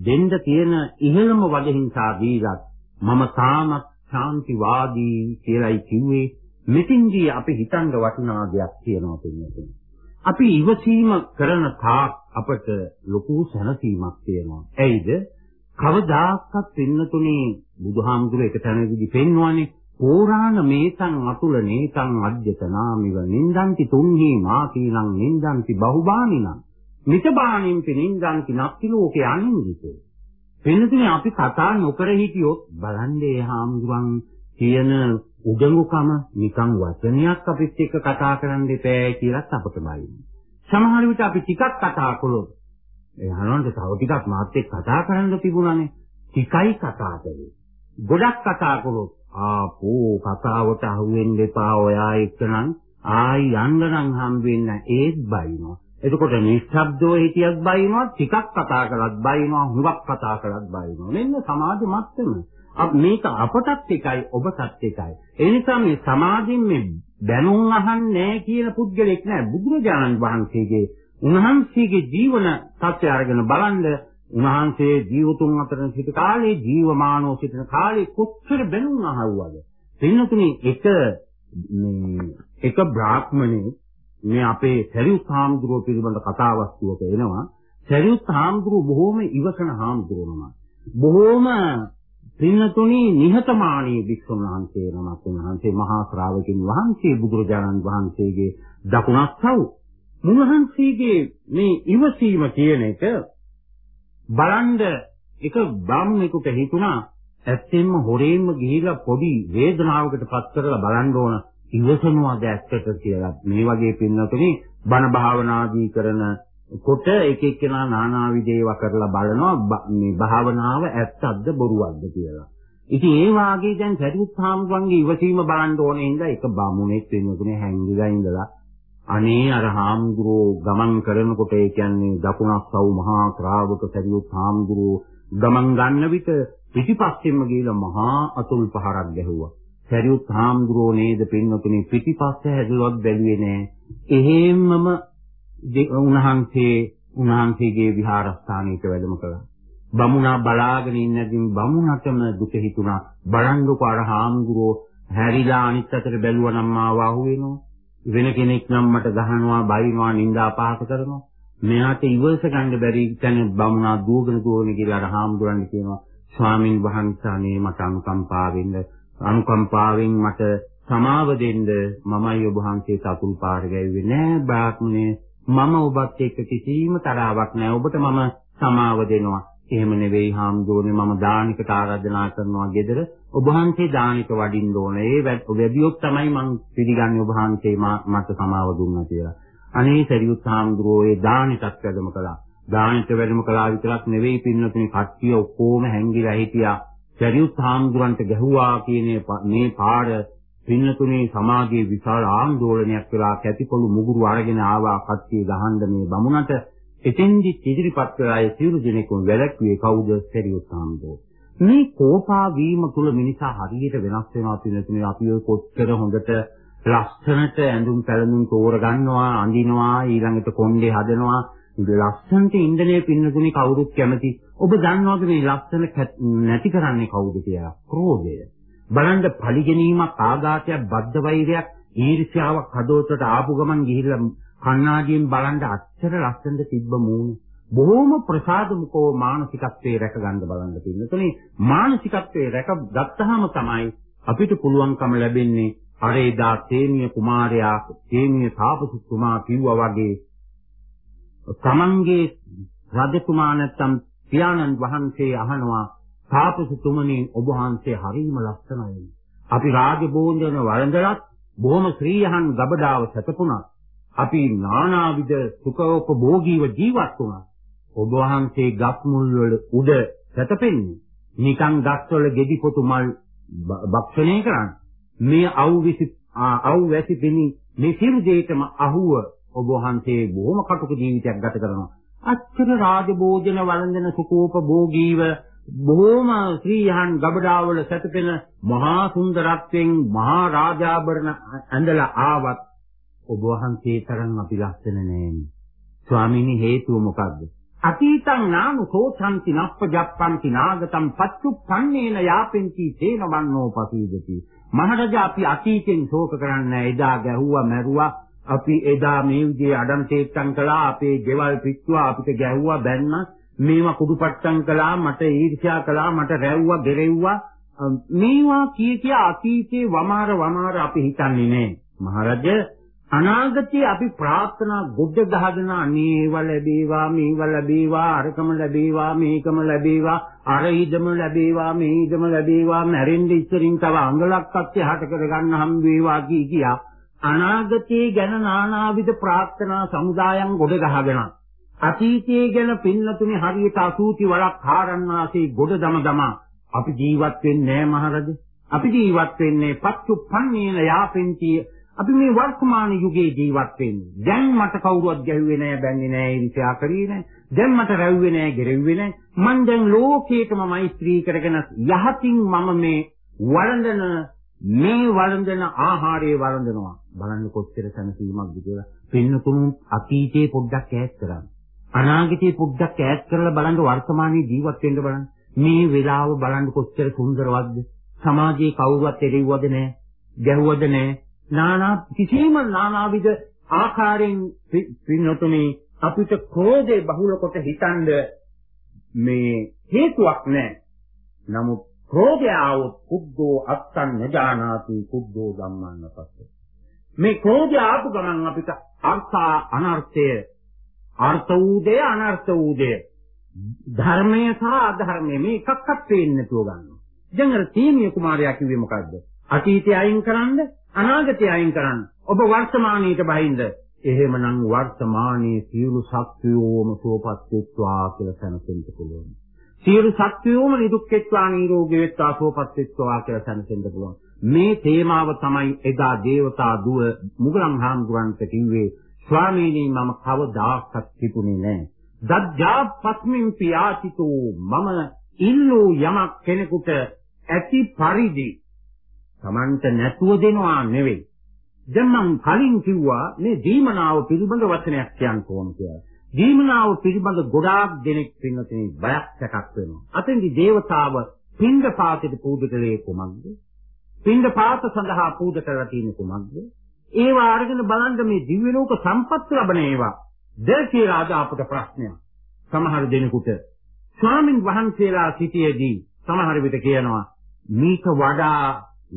දෙන්න තියෙන ඉහළම වදහිංසා දීලත් මම තාමත් ශාන්තිවාදී කියලායි කිව්වේ. මෙතින්දී අපි හිතන්න වටිනා දෙයක් තියෙනවා පින්නතුනේ. අපි ඉවසීම කරන තාක් අපට ලොකු සැනසීමක් තියෙනවා. ඇයිද? කවදාකවත් පින්නතුනේ බුදුහාමුදුර එක තැනකදී පෙන්වන්නේ පෝරාණ මේතං අතුල නේතං අධ්‍යතනාමිව නින්දන්ති තුන්හි මාකීනං නින්දන්ති බහුබානිනං මිතබානින් පිනින්දන්ති නක්ති ලෝකේ අනින්දිතේ පින්නතුනේ අපි කතා නොකර හිටියොත් බලන්නේ හාමුදුරන් කියන උඩඟුකම නිකන් වචනයක් අපිත් එක්ක කතා කරන්න දෙපෑ කියලාත් අපට බයි. සමහර විට අපි ටිකක් කතා කළොත් ඒ අනන්ත තව ටිකක් මාත් එක්ක කතා කරන්න තිබුණානේ. ටිකයි කතා කළේ. ගොඩක් කතා කළොත් ආපෝ කතාවට අහුවෙන්න එපා ඔයා එක්කනම් ආයි යන්න නම් හම් වෙන්න ඒත් බයිනවා. එතකොට නිශ්ශබ්දව හිටියත් බයිනවා ටිකක් කතා කළත් බයිනවා හුඟක් කතා කළත් බයිනවා. මෙන්න සමාජ මට්ටම. මේක අපටත් එකයි ඔබටත් එකයි. ඒ නිසා මේ සමාධියෙන් මේ දැනුම් අහන්නේ කියන පුද්ගලෙක් නෑ බුදුරජාණන් වහන්සේගේ උන්වහන්සේගේ ජීවන තත්ත්වය අරගෙන බලන්න උන්වහන්සේ ජීවතුන් අතර සිට කාලේ ජීවමානව සිටින කාලේ කොච්චර බැනුම් අහුවද පින්නතුනේ එක මේ එක බ්‍රාහ්මණේ මේ අපේ සරියුත් හාමුදුරුවෝ පිළිබඳ කතා වස්තුවක එනවා සරියුත් හාමුදුරුවෝ බොහොම ඉවසන හාමුදුරුවෝ බොහොම පින්නතුණි නිහතමානී වික්ෂුන් වහන්සේ නමක් උන්වහන්සේ මහා ශ්‍රාවකින් වහන්සේ බුදුරජාණන් වහන්සේගේ දකුණක්සව් මුවහන්සේගේ මේ ඉවසීම කියන එක බලන්ද එක බ්‍රාහ්මණෙකුට හිතුණා ඇත්තෙන්ම හොරේන්ම ගිහිලා පොඩි වේදනාවකට පත් කරලා බලන්න ඕන ඉවසනවාද ඇත්තට කියලා. මේ වගේ පින්නතුනි බණ භාවනාදී කරන කොට එක එක්කෙනා নানা විදේව කරලා බලනවා මේ භාවනාව ඇත්තක්ද බොරුවක්ද කියලා. ඉතින් ඒ වාගේ දැන් සරියුත් හාමුදුරන්ගේ ඉවසීම බලන්න ඕනේ හින්දා එක බමුණෙක් වෙනකුනේ හැංගිලා ඉඳලා අනේ අර හාමුදුරුවෝ ගමන් කරනකොට ඒ කියන්නේ දකුණක් සව් මහා ශ්‍රාවක සරියුත් හාමුදුරුවෝ ගමන් ගන්න විට පිටිපස්සෙන්ම ගිහලා මහා අතුල් පහරක් ගැහුවා. සරියුත් හාමුදුරුවෝ නේද පින්නතුනේ පිටිපස්සේ හැදුවත් බැලුවේ නෑ. එහෙම්මම උන්වහන්සේ උන්වහන්සේගේ විහාරස්ථානයට වැඩම කළා. බමුණා බලාගෙන ඉන්නදී බමුණටම දුක හිතුණා. බලන්නකො අර හාමුදුරුවෝ හැරිලා අනිත් අතට බැලුවා නම් මාව අහුවෙනවා. වෙන කෙනෙක් නම් මට ගහනවා, බයිනවා, නිନ୍ଦා පහස කරනවා. මෙයාට ඉවස ගන්න බැරි තැන බමුණා දුවගෙන දුවගෙන කියලා අර හාමුදුරන් කියනවා. ස්වාමින් වහන්සේ අනේ මට අනුකම්පාවෙන් අනුකම්පාවෙන් මට සමාව දෙන්න මමයි ඔබ වහන්සේ සතුල් පාර ගැව්වේ නෑ බ්‍රාහ්මණේ මම ඔබත් එක්ක කිසිම තරාවක් නැහැ. ඔබට මම සමාව දෙනවා. එහෙම නෙවෙයි හාමුදුරනේ මම දානිකට ආරාධනා කරනවා ගෙදර ඔබ වහන්සේ දානික වඩින්න ඕන. ඒ වැඩියොත් තමයි මං පිළිගන්නේ ඔබ වහන්සේ මට සමාව දුන්නා කියලා. අනේ සරියුත් හාමුදුරුවෝ ඒ දානිකත් වැඩම කළා. දානික වැඩම කළා විතරක් නෙවෙයි පින්නතුනේ කට්ටිය ඔක්කොම හැංගිලා හිටියා. සරියුත් හාමුදුරන්ට ගැහුවා කියන මේ පාඩ පින්නතුනේ සමාජයේ විශාල ආందోලනයක් වෙලා කැතිපොළු මුගුරු අරගෙන ආවා කට්ටිය ගහන්න මේ බමුණට. එතෙන්දි ඉදිරිපත් කරලා ඒ සියලු දෙනෙකුම වැළැක්ුවේ කවුද? සරියුත් හාමුදුරුවෝ. මේ කෝපා වීම තුල මිනිසා හරියට වෙනස් වෙනවා පින්නතුනේ. අපි ඔය කොච්චර හොඳට ලස්සනට ඇඳුම් පැළඳුම් තෝර ගන්නවා අඳිනවා ඊළඟට කොණ්ඩේ හදනවා. ලස්සනට ඉන්දනේ පින්නතුනේ කවුරුත් කැමති. ඔබ දන්නවද මේ ලස්සන නැති කරන්නේ කවුද කියලා? ක්‍රෝධය. බලන්න පරිගැනීමක් ආඝාතයක් බද්ධ වෛරයක් ඊර්ෂ්‍යාවක් හදවතට ආපු ගමන් ගිහිල්ලා කණ්ණාඩියෙන් බලන්න අච්චර ලස්සනට තිබ්බ මූණ බොහොම ප්‍රසාදමුකෝ මානසිකත්වයේ රැක ගන්න බලන්න තියෙනවා. මානසිකත්වයේ රැක ගත්තාම තමයි අපිට පුළුවන්කම ලැබෙන්නේ අර එදා තේමිය කුමාරයා තේමිය තාපසතුමා කිව්වා වගේ තමන්ගේ රජතුමා නැත්තම් පියාණන් වහන්සේ අහනවා තාපසතුමනි ඔබ වහන්සේ හරිම ලස්සනයි. අපි රාජභෝජන වළඳලත් බොහොම ශ්‍රීයහන් ගබඩාව සැතපුණා. අපි නානාවිද සුඛෝපභෝගීව ජීවත් වුණා. ඔබ වහන්සේ ගස් මුල් වල උඩ සැතපෙන්නේ. නිකන් ගස්වල ගෙඩි පොතු මල් භක්ෂණය කරන්නේ. මේ අවුවිසි අවුවැසි පිණි මේ සියලු දෙයකම අහුව ඔබ වහන්සේ බොහොම කටුක ජීවිතයක් ගත කරනවා. අච්චර රාජභෝජන වළඳන සුඛෝපභෝගීව බොහෝම ශ්‍රීයහන් ගබඩාවල සැතපෙන මහා සුන්දරත්වයෙන් මහා රාජාභරණ ඇඳලා ආවත් ඔබ වහන්සේ තරම් අපි ලස්සන නෑනේ. ස්වාමීනි හේතුව මොකද්ද? අතීතං නානු සෝතන්ති නප්පජප්පන්ති නාගතං පච්චුප්පන්නේන යාපෙන්ති තේනවන්නෝ පසීදති. මහරජා අපි අතීතෙන් ශෝක කරන්නේ එදා ගැහුවා මැරුවා අපි එදා මේ විදිහේ අඩම් තේත්තම් කළා අපේ ගෙවල් පිට්ටුවා අපිට ගැහුවා බැන්නා මේවා කුඩුපට්ටම් කළා මට ඊර්ෂ්‍යා කළා මට රැව්වා බෙරෙව්වා. මේවා කී කිය අතීතේ වමාර වමාර අපි හිතන්නේ නෑ. මහරජ අනාගතයේ අපි ප්‍රාර්ථනා ගොඩ ගහගෙන අනේව ලැබේවා මේව ලැබේවා අරකම ලැබේවා මේකම ලැබේවා අර ඊදම ලැබේවා මේ ඊදම ලැබේවා මැරෙන්න ඉස්සරින් තව අඟලක් අත්‍ය හට කරගන්න හම් වේවා කී කියා. අනාගතයේ ගැන නානාවිද ප්‍රාර්ථනා සමුදායන් ගොඩ ගහගෙන අතීතයේ ගැන පින්නතුනේ හරියට අසූති වලක් හාරන්නාසේ ගොඩ දම දමා අපි ජීවත් වෙන්නේ නැහැ මහරජ. අපි ජීවත් වෙන්නේ පච්චුප්පන්නේන යාපෙන්ති අපි මේ වර්තමාන යුගයේ ජීවත් වෙන්නේ. දැන් මට කවුරුවත් ගැහුවේ නැහැ, බැන්නේ නැහැ, ඉරිසියා කරේ නැහැ. දැන් මට රැව්වේ නැහැ, ගෙරෙව්වේ නැහැ. මං දැන් ලෝකේටම මෛත්‍රී කරගෙන යහතින් මම මේ වළඳන මේ වළඳන ආහාරයේ වළඳනවා. බලන්න කොච්චර සැනසීමක්ද කියලා. පින්නතුණු අතීතේ පොඩ්ඩක් ඈත් කරන්න. අනාගතේ පොඩ්ඩක් ඈත් කරලා බලන්න වර්තමානයේ ජීවත් වෙන්න බලන්න. මේ වෙලාව බලන්න කොච්චර සුන්දරවත්ද? සමාජයේ කවුරුවත් එරෙව්වද නැහැ? ගැහුවද නැහැ? නානා කිසිම නානාවිද ආකාරයෙන් පින්නතුනේ අපිට ක්‍රෝධේ බහුල කොට හිතනද මේ හේතුවක් නැහැ. නමුත් ක්‍රෝධය આવොත් කුද්දෝ අත්තං නජානාති කුද්දෝ ධම්මං නපස්ස. මේ ක්‍රෝධය ආපු ගමන් අපිට අර්ථ අනර්ථය අර්ථ වූ දේ අනර්ථ වූ දේ ධර්මය සහ අධර්මය මේ එකක්වත් පේන්නේ නැතුව ගන්නවා. දැන් අර තීමිය කුමාරයා කිව්වේ මොකද්ද? අතීතය අයින් කරන්න, අනාගතය අයින් කරන්න. ඔබ වර්තමානීයට බහින්ද? එහෙමනම් වර්තමානයේ සියලු සත්වයෝම සුවපත් වෙත්වා කියලා සැනසෙන්න පුළුවන්. සියලු සත්වයෝම නිදුක්කෙත්වා නිරෝගී වෙත්වා සුවපත් වෙත්වා කියලා සැනසෙන්න පුළුවන්. මේ තේමාව තමයි එදා දේවතා දුව මුගලන් හාමුදුරන්ට කිව්වේ ස්වාමීනි මම කවදාකවත් තිබුණේ නැහැ. දජ්ජා පස්මින් පියාචිතෝ මම ඉල්ලූ යමක් කෙනෙකුට ඇති පරිදි Tamanට නැතුව දෙනවා නෙවෙයි. දැන් මම කලින් කිව්වා මේ දීමනාව පිළිබඳ වචනයක් කියන්න ඕන කියලා. දීමනාව පිළිබඳ ගොඩාක් දෙනෙක් පින්නතේ බයක් සැකක් වෙනවා. අතෙන්දි දේවතාව පින්ඩ පාතෙට පූජා කළේ කොමක්ද? පින්ඩ පාත සඳහා පූජා කරලා තියෙන්නේ කොමක්ද? ඒවා අරගෙන බලන්න මේ දිව්‍ය ලෝක සම්පත් ලැබෙන ඒවා. ද කියලා අද අපට ප්‍රශ්නයක්. සමහර දෙනෙකුට ස්වාමින් වහන්සේලා සිටියේදී සමහර විට කියනවා මේක වඩා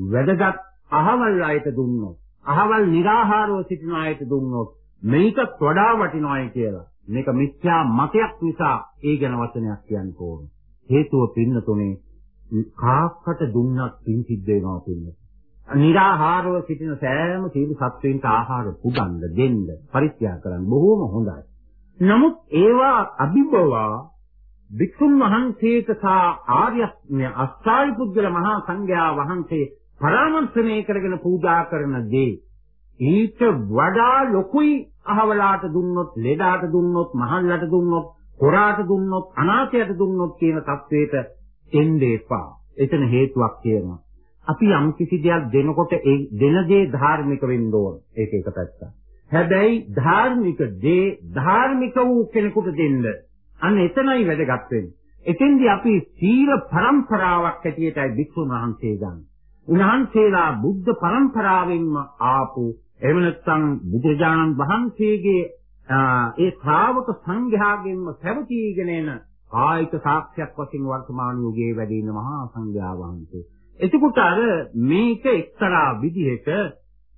වැදගත් අහවල් අයට දුන්නොත් අහවල් निराහාරව සිටින අයට දුන්නොත් මේකත් වඩා වටිනවායි කියලා. මේක මිත්‍යා මතයක් නිසා ඒ ගැන වචනයක් කියන්න ඕන. හේතුව පින්නතුනේ කාක්කට දුන්නත් පින් සිද්ධ වෙනවා පින්නතුනේ. නිරාහාරව සිටින සෑම සීළු සත්වයන්ට ආහාර පුදන්න දෙන්න පරිත්‍යාග කරන්න බොහෝම හොඳයි. නමුත් ඒවා අභිභවා වික්ෂුන් වහන්සේට සහ ආර්ය අෂ්ටායි පුද්ගල මහා සංඝයා වහන්සේ පරාමර්ශනය කරගෙන පූජා කරන දේ ඊට වඩා ලොකුයි අහවලාට දුන්නොත් ලෙඩාට දුන්නොත් මහල්ලට දුන්නොත් හොරාට දුන්නොත් අනාථයට දුන්නොත් කියන தത്വයට එන්න එපා. එතන හේතුවක් තියෙනවා. අපි යම් කිසි දෙයක් දෙනකොට ඒ දෙන දේ ධාර්මික වෙන්න ඕන. ඒක එක පැත්තක්. හැබැයි ධාර්මික දේ ධාර්මික වූ කෙනෙකුට දෙන්න. අන්න එතනයි වැදගත් වෙන්නේ. එතෙන්දී අපි සීල પરම්පරාවක් ඇටියටයි වික්ෂුන් වහන්සේ ගන්න. උන්වහන්සේලා බුද්ධ પરම්පරාවෙන්ම ආපු එහෙම නැත්නම් බුදුජානන් වහන්සේගේ ඒ ශ්‍රාවක සංඝයාගෙන්ම පැවතීගෙන එන කායික සාක්ෂියක් වශයෙන් වර්තමාන යුගයේ වැඩෙන මහා සංඝයා වහන්සේ එතකොට අර මේක එක්තරා විදිහක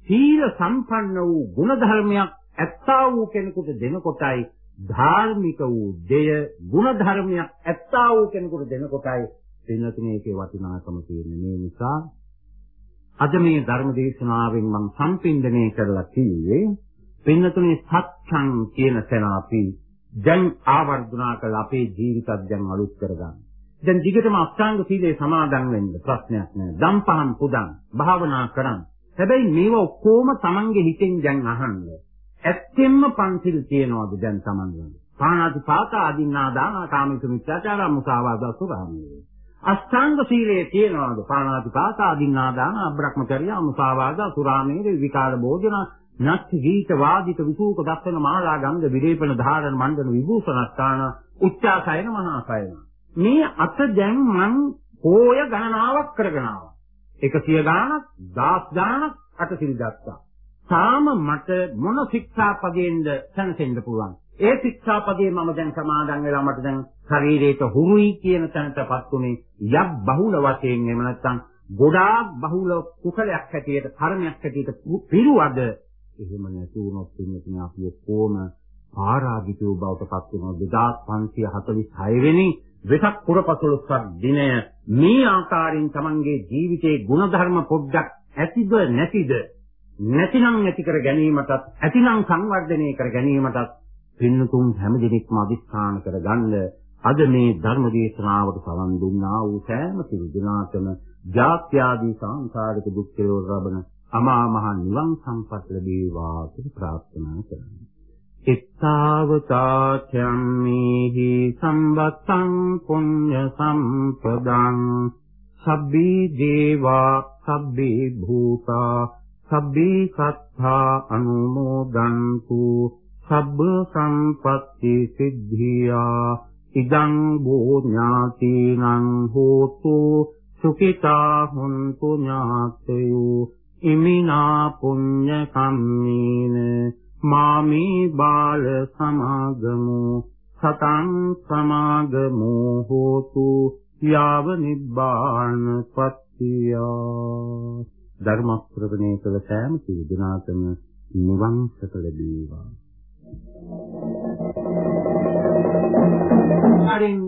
සීල සම්පන්න වූ ගුණධර්මයක් ඇත්තා වූ කෙනෙකුට දෙනකොටයි ධාර්මික වූ දෙය ගුණධර්මයක් ඇත්තා වූ කෙනෙකුට දෙනකොටයි වෙනතුනේ ඒකේ වටිනාකම තියෙන්නේ. මේ නිසා අද මේ ධර්ම දේශනාවෙන් මම සම්පින්දනය කරලා කිව්වේ පින්නතුනේ සත්‍යං කියන තැන අපි දැන් ආවර්ධනා කළ අපේ ජීවිතත් දැන් අලුත් කරගන්න. දැන් දිගටම අෂ්ටාංග සීලේ සමාදන් වෙන්න ප්‍රශ්නයක් නෑ. දම්පහන් පුදන් භාවනා කරන්. හැබැයි මේව ඔක්කොම Tamange හිතෙන් දැන් අහන්න. ඇත්තෙන්ම පන්සිල් තියනවාද දැන් Taman ළඟ? පාණාති පාතා අදින්නා දාන කාමික මිත්‍යාචාර මුසාවාද සුරාමේ. අෂ්ටාංග සීලයේ තියෙනවාද පාණාති පාතා අදින්නා දාන අබ්‍රහ්මචර්ය මුසාවාද සුරාමේ විකාර භෝජන නත් ගීත වාදිත විසූක දස්සන මාලා ගංග විරේපන ධාරණ මණ්ඩන විභූෂණස්ථාන උච්චාසයන මහාසයන මේ අත දැන් මං කෝය ගණනාවක් කරගෙන ආවා. 100 ගාණක් 10 ගාණක් අටසිල් ගත්තා. තාම මට මොන ශික්ෂාපදයෙන්ද සැනසෙන්න පුළුවන්? ඒ ශික්ෂාපදේ මම දැන් සමාදන් වෙලා මට දැන් ශරීරයට හුරුයි කියන තැනටපත් උනේ යබ් බහුල වශයෙන් එහෙම නැත්නම් ගොඩාක් බහුල කුසලයක් හැටියට කර්මයක් හැටියට පිරුවද? එහෙම නැති වුණොත් ඉන්නේ අපි ඔක්කොම ආරාධිතව බවට පත් වෙනවා. 2546 වෙනි වෙසක් පුරපසළොස්වක දිනය මේ ආකාරයෙන් Tamanගේ ජීවිතයේ ಗುಣධර්ම පොඩ්ඩක් ඇතිද නැතිද නැතිනම් ඇති කර ගැනීමටත් ඇතිනම් සංවර්ධනය කර ගැනීමටත් පින්නතුන් හැම දිනෙකම අදිස්ථාන කරගන්න අද මේ ධර්ම දේශනාවට සවන් දුන්නා වූ සෑම පිළිදුනාටම ජාත්‍යාදී සංසාරික දුක් කෙලවර ලබන අමා මහ නිවන් සම්පත් ලැබේවා කියලා ප්‍රාර්ථනා කරනවා. එත්තාවතාචම්මේහි සම්බත්තං පුඤ්ඤ සම්පදං සබ්බී දේවා සබ්බේ භූතා සබ්බේ සත්තා අනුමෝදන්තු සබ්බ සම්පත්ති සිද්ධියා ඉදං බෝ ඥාතිනං හෝතු සුඛිතා හුන්තු ඥාතයෝ ඉමිනා පුඤ්ඤ කම්මේන මාමේ බාල සමාගමු සතං සමාගමු හෝතු යාව නිබ්බාන පත්තිය ධර්ම ශ්‍රවණය කළ සෑම සිදුනාතම නිවන් සත ලැබේවා ආරින්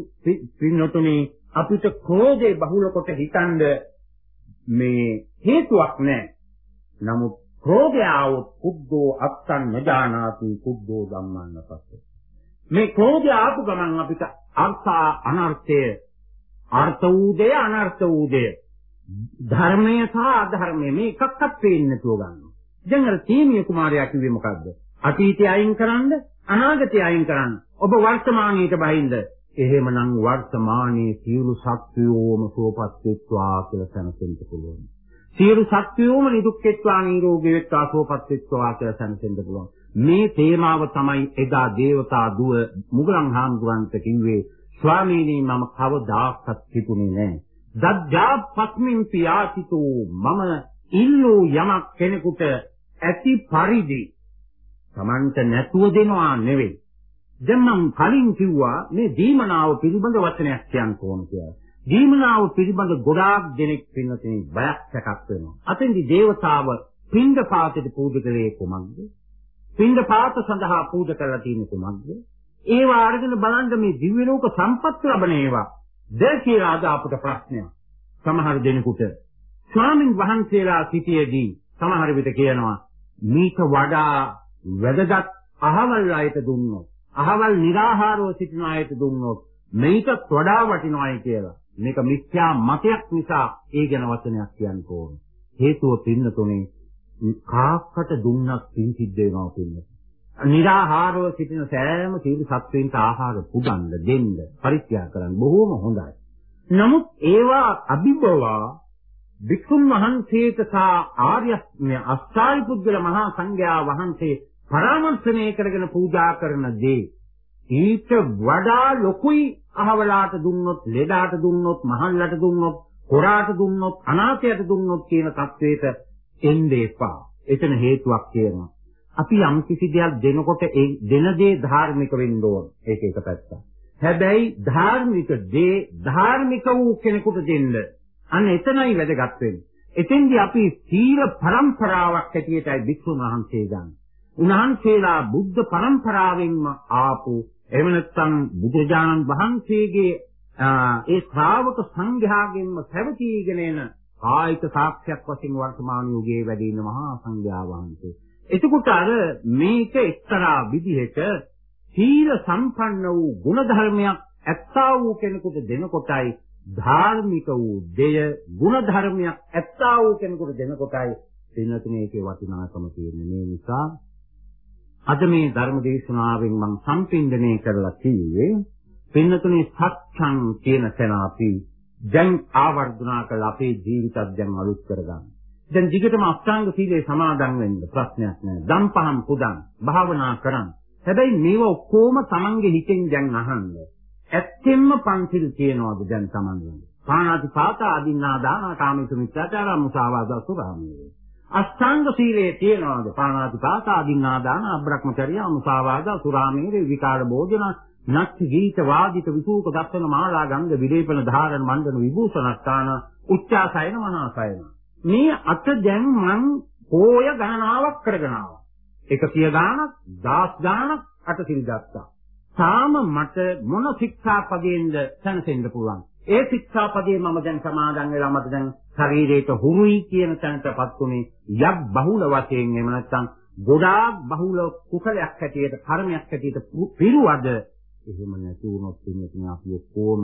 පින්නතුනි අපිට ක්‍රෝධේ බහුල කොට හිතනද මේ හේතුවක් නැහැ. නමුත් ක්‍රෝධය આવොත් කුද්දෝ අත්තන් නජානාති කුද්දෝ ධම්මන්න පස්සේ. මේ ක්‍රෝධය ආපු ගමන් අපිට අර්ථ අනර්ථය අර්ථ වූදේ අනර්ථ වූදේ ධර්මය සහ අධර්මය මේ එකක්වත් පේන්නේ නැතුව ගන්නවා. දැන් අර තීමිය කුමාරයා කිව්වේ මොකද්ද? අතීතය අයින් කරන්න අනාගතය අයින් කරන්න ඔබ වර්තමානයේට බහින්ද එහෙමනම් වර්තමානයේ සියලු සත්වයෝම සුවපත් වෙත්වා කියලා සැනසෙන්න පුළුවන් සියලු සත්වයෝම නිදුක් වෙත්වා නිරෝගී වෙත්වා සුවපත් වෙත්වා කියලා සැනසෙන්න පුළුවන් මේ තේමාව තමයි එදා දේවතා දුව මුගලන් හාමුදුරන්ට කිව්වේ ස්වාමීනි මම කවදාකවත් හිතුනේ නැහැ දජ්ජා පස්මින් පියාසිතෝ මම ඉල්ලූ යමක් කෙනෙකුට ඇති පරිදි Tamanta නැතුව දෙනවා නෙවෙයි. දැන් මම කලින් කිව්වා මේ දීමනාව පිළිබඳ වචනයක් කියන්න ඕන කියලා. දීමනාව පිළිබඳ ගොඩාක් දෙනෙක් පින්නතේ බයක් සැකක් වෙනවා. අතෙන්දි දේවතාව පින්ඩ පාතේ පූජා කළේ කොමක්ද? පින්ඩ පාත සඳහා පූජා කරලා තියෙන්නේ කොමක්ද? ඒවා අරගෙන බලන්න මේ දිව්‍ය ලෝක සම්පත් ලැබෙන ඒවා. ද කියලා අද අපට ප්‍රශ්නයක්. සමහර දෙනෙකුට ස්වාමින් වහන්සේලා සිටියේදී සමහර විට කියනවා මේක වඩා වැදගත් අහවල් අයට දුන්නොත් අහවල් निराහාරව සිටින අයට දුන්නොත් මේක වඩා වටිනවායි කියලා. මේක මිත්‍යා මතයක් නිසා ඒ ගැන වචනයක් කියන්න ඕනේ. හේතුව පින්නතුනේ කාක්කට දුන්නක් පින් සිද්ධ වෙනවා කියන්නේ. निराහාරව සිටින සෑම සීල සත්වයින්ට ආහාර පුදන්න දෙන්න පරිත්‍යාග කරන්න බොහෝම හොඳයි. නමුත් ඒවා අභිබවා වික්ෂුන් වහන්සේට සහ ආර්ය අෂ්ටායි පුද්ගල මහා සංඝයා වහන්සේ පරාමර්ශණය කරගෙන පූජා කරන දේ ඊට වඩා ලොකුයි අහවලාට දුන්නොත් ලෙඩාට දුන්නොත් මහල්ලට දුන්නොත් කොරාට දුන්නොත් අනාථයට දුන්නොත් කියන தത്വයට එන්න එපා. එතන හේතුවක් තියෙනවා. අපි යම් කිසි දෙයක් දෙනකොට ඒ දෙන දේ ධාර්මික වෙන්න ඕන. ඒක එක පැත්තක්. හැබැයි ධාර්මික දේ ධාර්මික වූ කෙනෙකුට දෙන්න. අන්න එතනයි වැදගත් වෙන්නේ. එතෙන්දී අපි සීල පරම්පරාවක් ඇටියටයි භික්ෂුන් වහන්සේ ගන්න. උන්වහන්සේලා බුද්ධ පරම්පරාවෙන්ම ආපු එහෙම නැත්නම් බුදුරජාණන් වහන්සේගේ ඒ ශ්‍රාවක සංඝයාගෙන්ම පැවතීගෙන එන කායික සාක්ෂියක් වශයෙන් වර්තමාන යුගයේ වැඩි ඉන්න මහා සංඝයා වහන්සේ. එතකොට අර මේක එක්තරා විදිහක සීල සම්පන්න වූ ගුණ ධර්මයක් ඇත්තා වූ කෙනෙකුට දෙනකොටයි ධාර්මික වූ දෙය ගුණ ධර්මයක් ඇත්තා වූ කෙනෙකුට දෙනකොටයි වෙනතුනේ ඒකේ වටිනාකම තියෙන්නේ. මේ නිසා අද මේ ධර්ම දේශනාවෙන් මම සම්පින්දනය කරලා කිව්වේ පින්නතුනේ සත්‍යං කියන තැන අපි දැන් ආවර්ධනා කළ අපේ ජීවිතත් දැන් අලුත් කරගන්න. දැන් දිගටම අෂ්ටාංග සීලේ සමාදන් වෙන්න ප්‍රශ්නයක් නෑ. දම් පහම් පුදන් භාවනා කරන්. හැබැයි මේව ඔක්කොම Tamange හිතෙන් දැන් අහන්න. ඇත්තෙන්ම පන්සිල් තියනවාද දැන් Taman ළඟ? පාණාති පාතා අදින්නා දාන කාමිතු මිත්‍යාචාර මුසාවාදා සුභාමයේ. අෂ්ටාංග සීලයේ තියෙනවාද? පාණාති පාතා අදින්නා දාන අබ්‍රහ්මචර්ය මුසාවාද සුරාමේර විකාර භෝජන නක්ති ගීත වාදිත විසූක දස්සන මාලා ගංග විදේපන ධාරණ මණ්ඩන විභූෂණස්ථාන උච්චාසයන මහාසයන. මේ අත දැන් මං පෝය ගණනාවක් කරගෙන ආවා. 100 ගාණක් 10 ගාණක් අට සිල් ගත්තා. තාම මට මොන ශික්ෂාපදයෙන්ද සැනසෙන්න පුළුවන්? ඒ ශික්ෂාපදේ මම දැන් සමාදන් වෙලා මට දැන් ශරීරයට හුරුයි කියන තැනටපත් උනේ යක් බහුල වශයෙන් එහෙම නැත්නම් ගොඩාක් බහුල කුසලයක් හැටියට කර්මයක් හැටියට පිරුවද එහෙම නැති වුණොත් ඉන්නේ අපි කොහොම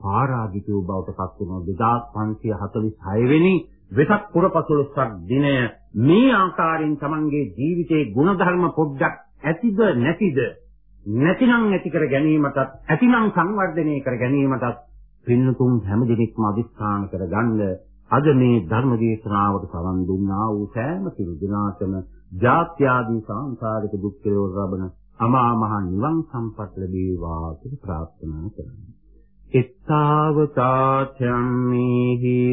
පාරාදිතව බවට පත් වෙනවා. 2546 වෙනි වෙසක් පුරපසළොස්වක දිනය මේ ආකාරයෙන් Tamanගේ ජීවිතේ ගුණධර්ම පොඩ්ඩක් ඇතිද නැතිද නැතිනම් ඇති කර ගැනීමටත් ඇතිනම් සංවර්ධනය කර ගැනීමටත් පින්නතුන් හැමදෙනෙක්ම අදිස්ථාන කරගන්න අද මේ ධර්ම දේශනාවට සවන් දුන්නා වූ සෑම සිළු දිනාතම ජාත්‍යාදී සංසාරික දුක් කෙලවර ලබන අමා මහ නිවන් සම්පත් ලැබේවා කියලා ප්‍රාර්ථනා කරමි. එත්තාවතාචම්මේහි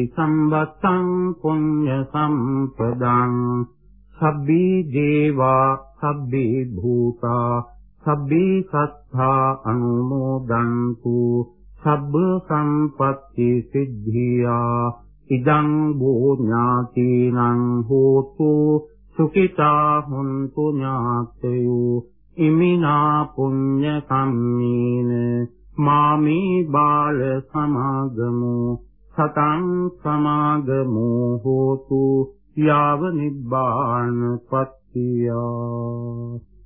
සම්බත්තං පුඤ්ඤ සම්පදං සබ්බී දේවා සබ්බේ භූතා සබ්බේ සත්තා අනුමෝදන්තු සබ්බ සම්පත්ති සිද්ධියා ඉදං බෝ ඥාතිනං හෝතු සුඛිතා හුන්තු ඥාතයෝ ඉමිනා පුඤ්ඤ කම්මේන මාමේ බාල සමාගමු සතං සමාගමු හෝතු යාව නිබ්බාන පත්තිය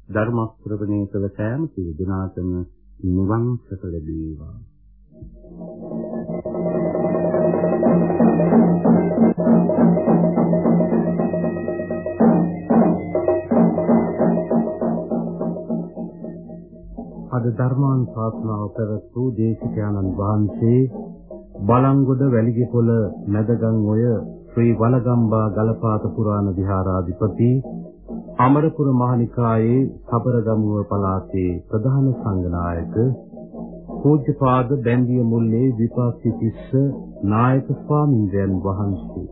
ධර්ම ශ්‍රවණය කළ සෑම සිය දිනාතම නිවන් සැප ලැබේවා.
අද ධර්මානුශාසනාව පැවැත්වූ දේශිකානන් වහන්සේ බලංගොඩ වැලිගෙපොළ මැදගම් ඔය ශ්‍රී වලගම්බා ගලපාත පුරාණ විහාරාධිපති අමරපුර මහනිකායේ සබරගමුව පළාතේ ප්‍රධාන සංඝනායක පූජ්‍යපාද බැන්දිය මුල්ලේ විපාසිතිස්ස නායක ස්වාමින්දයන් වහන්සේ.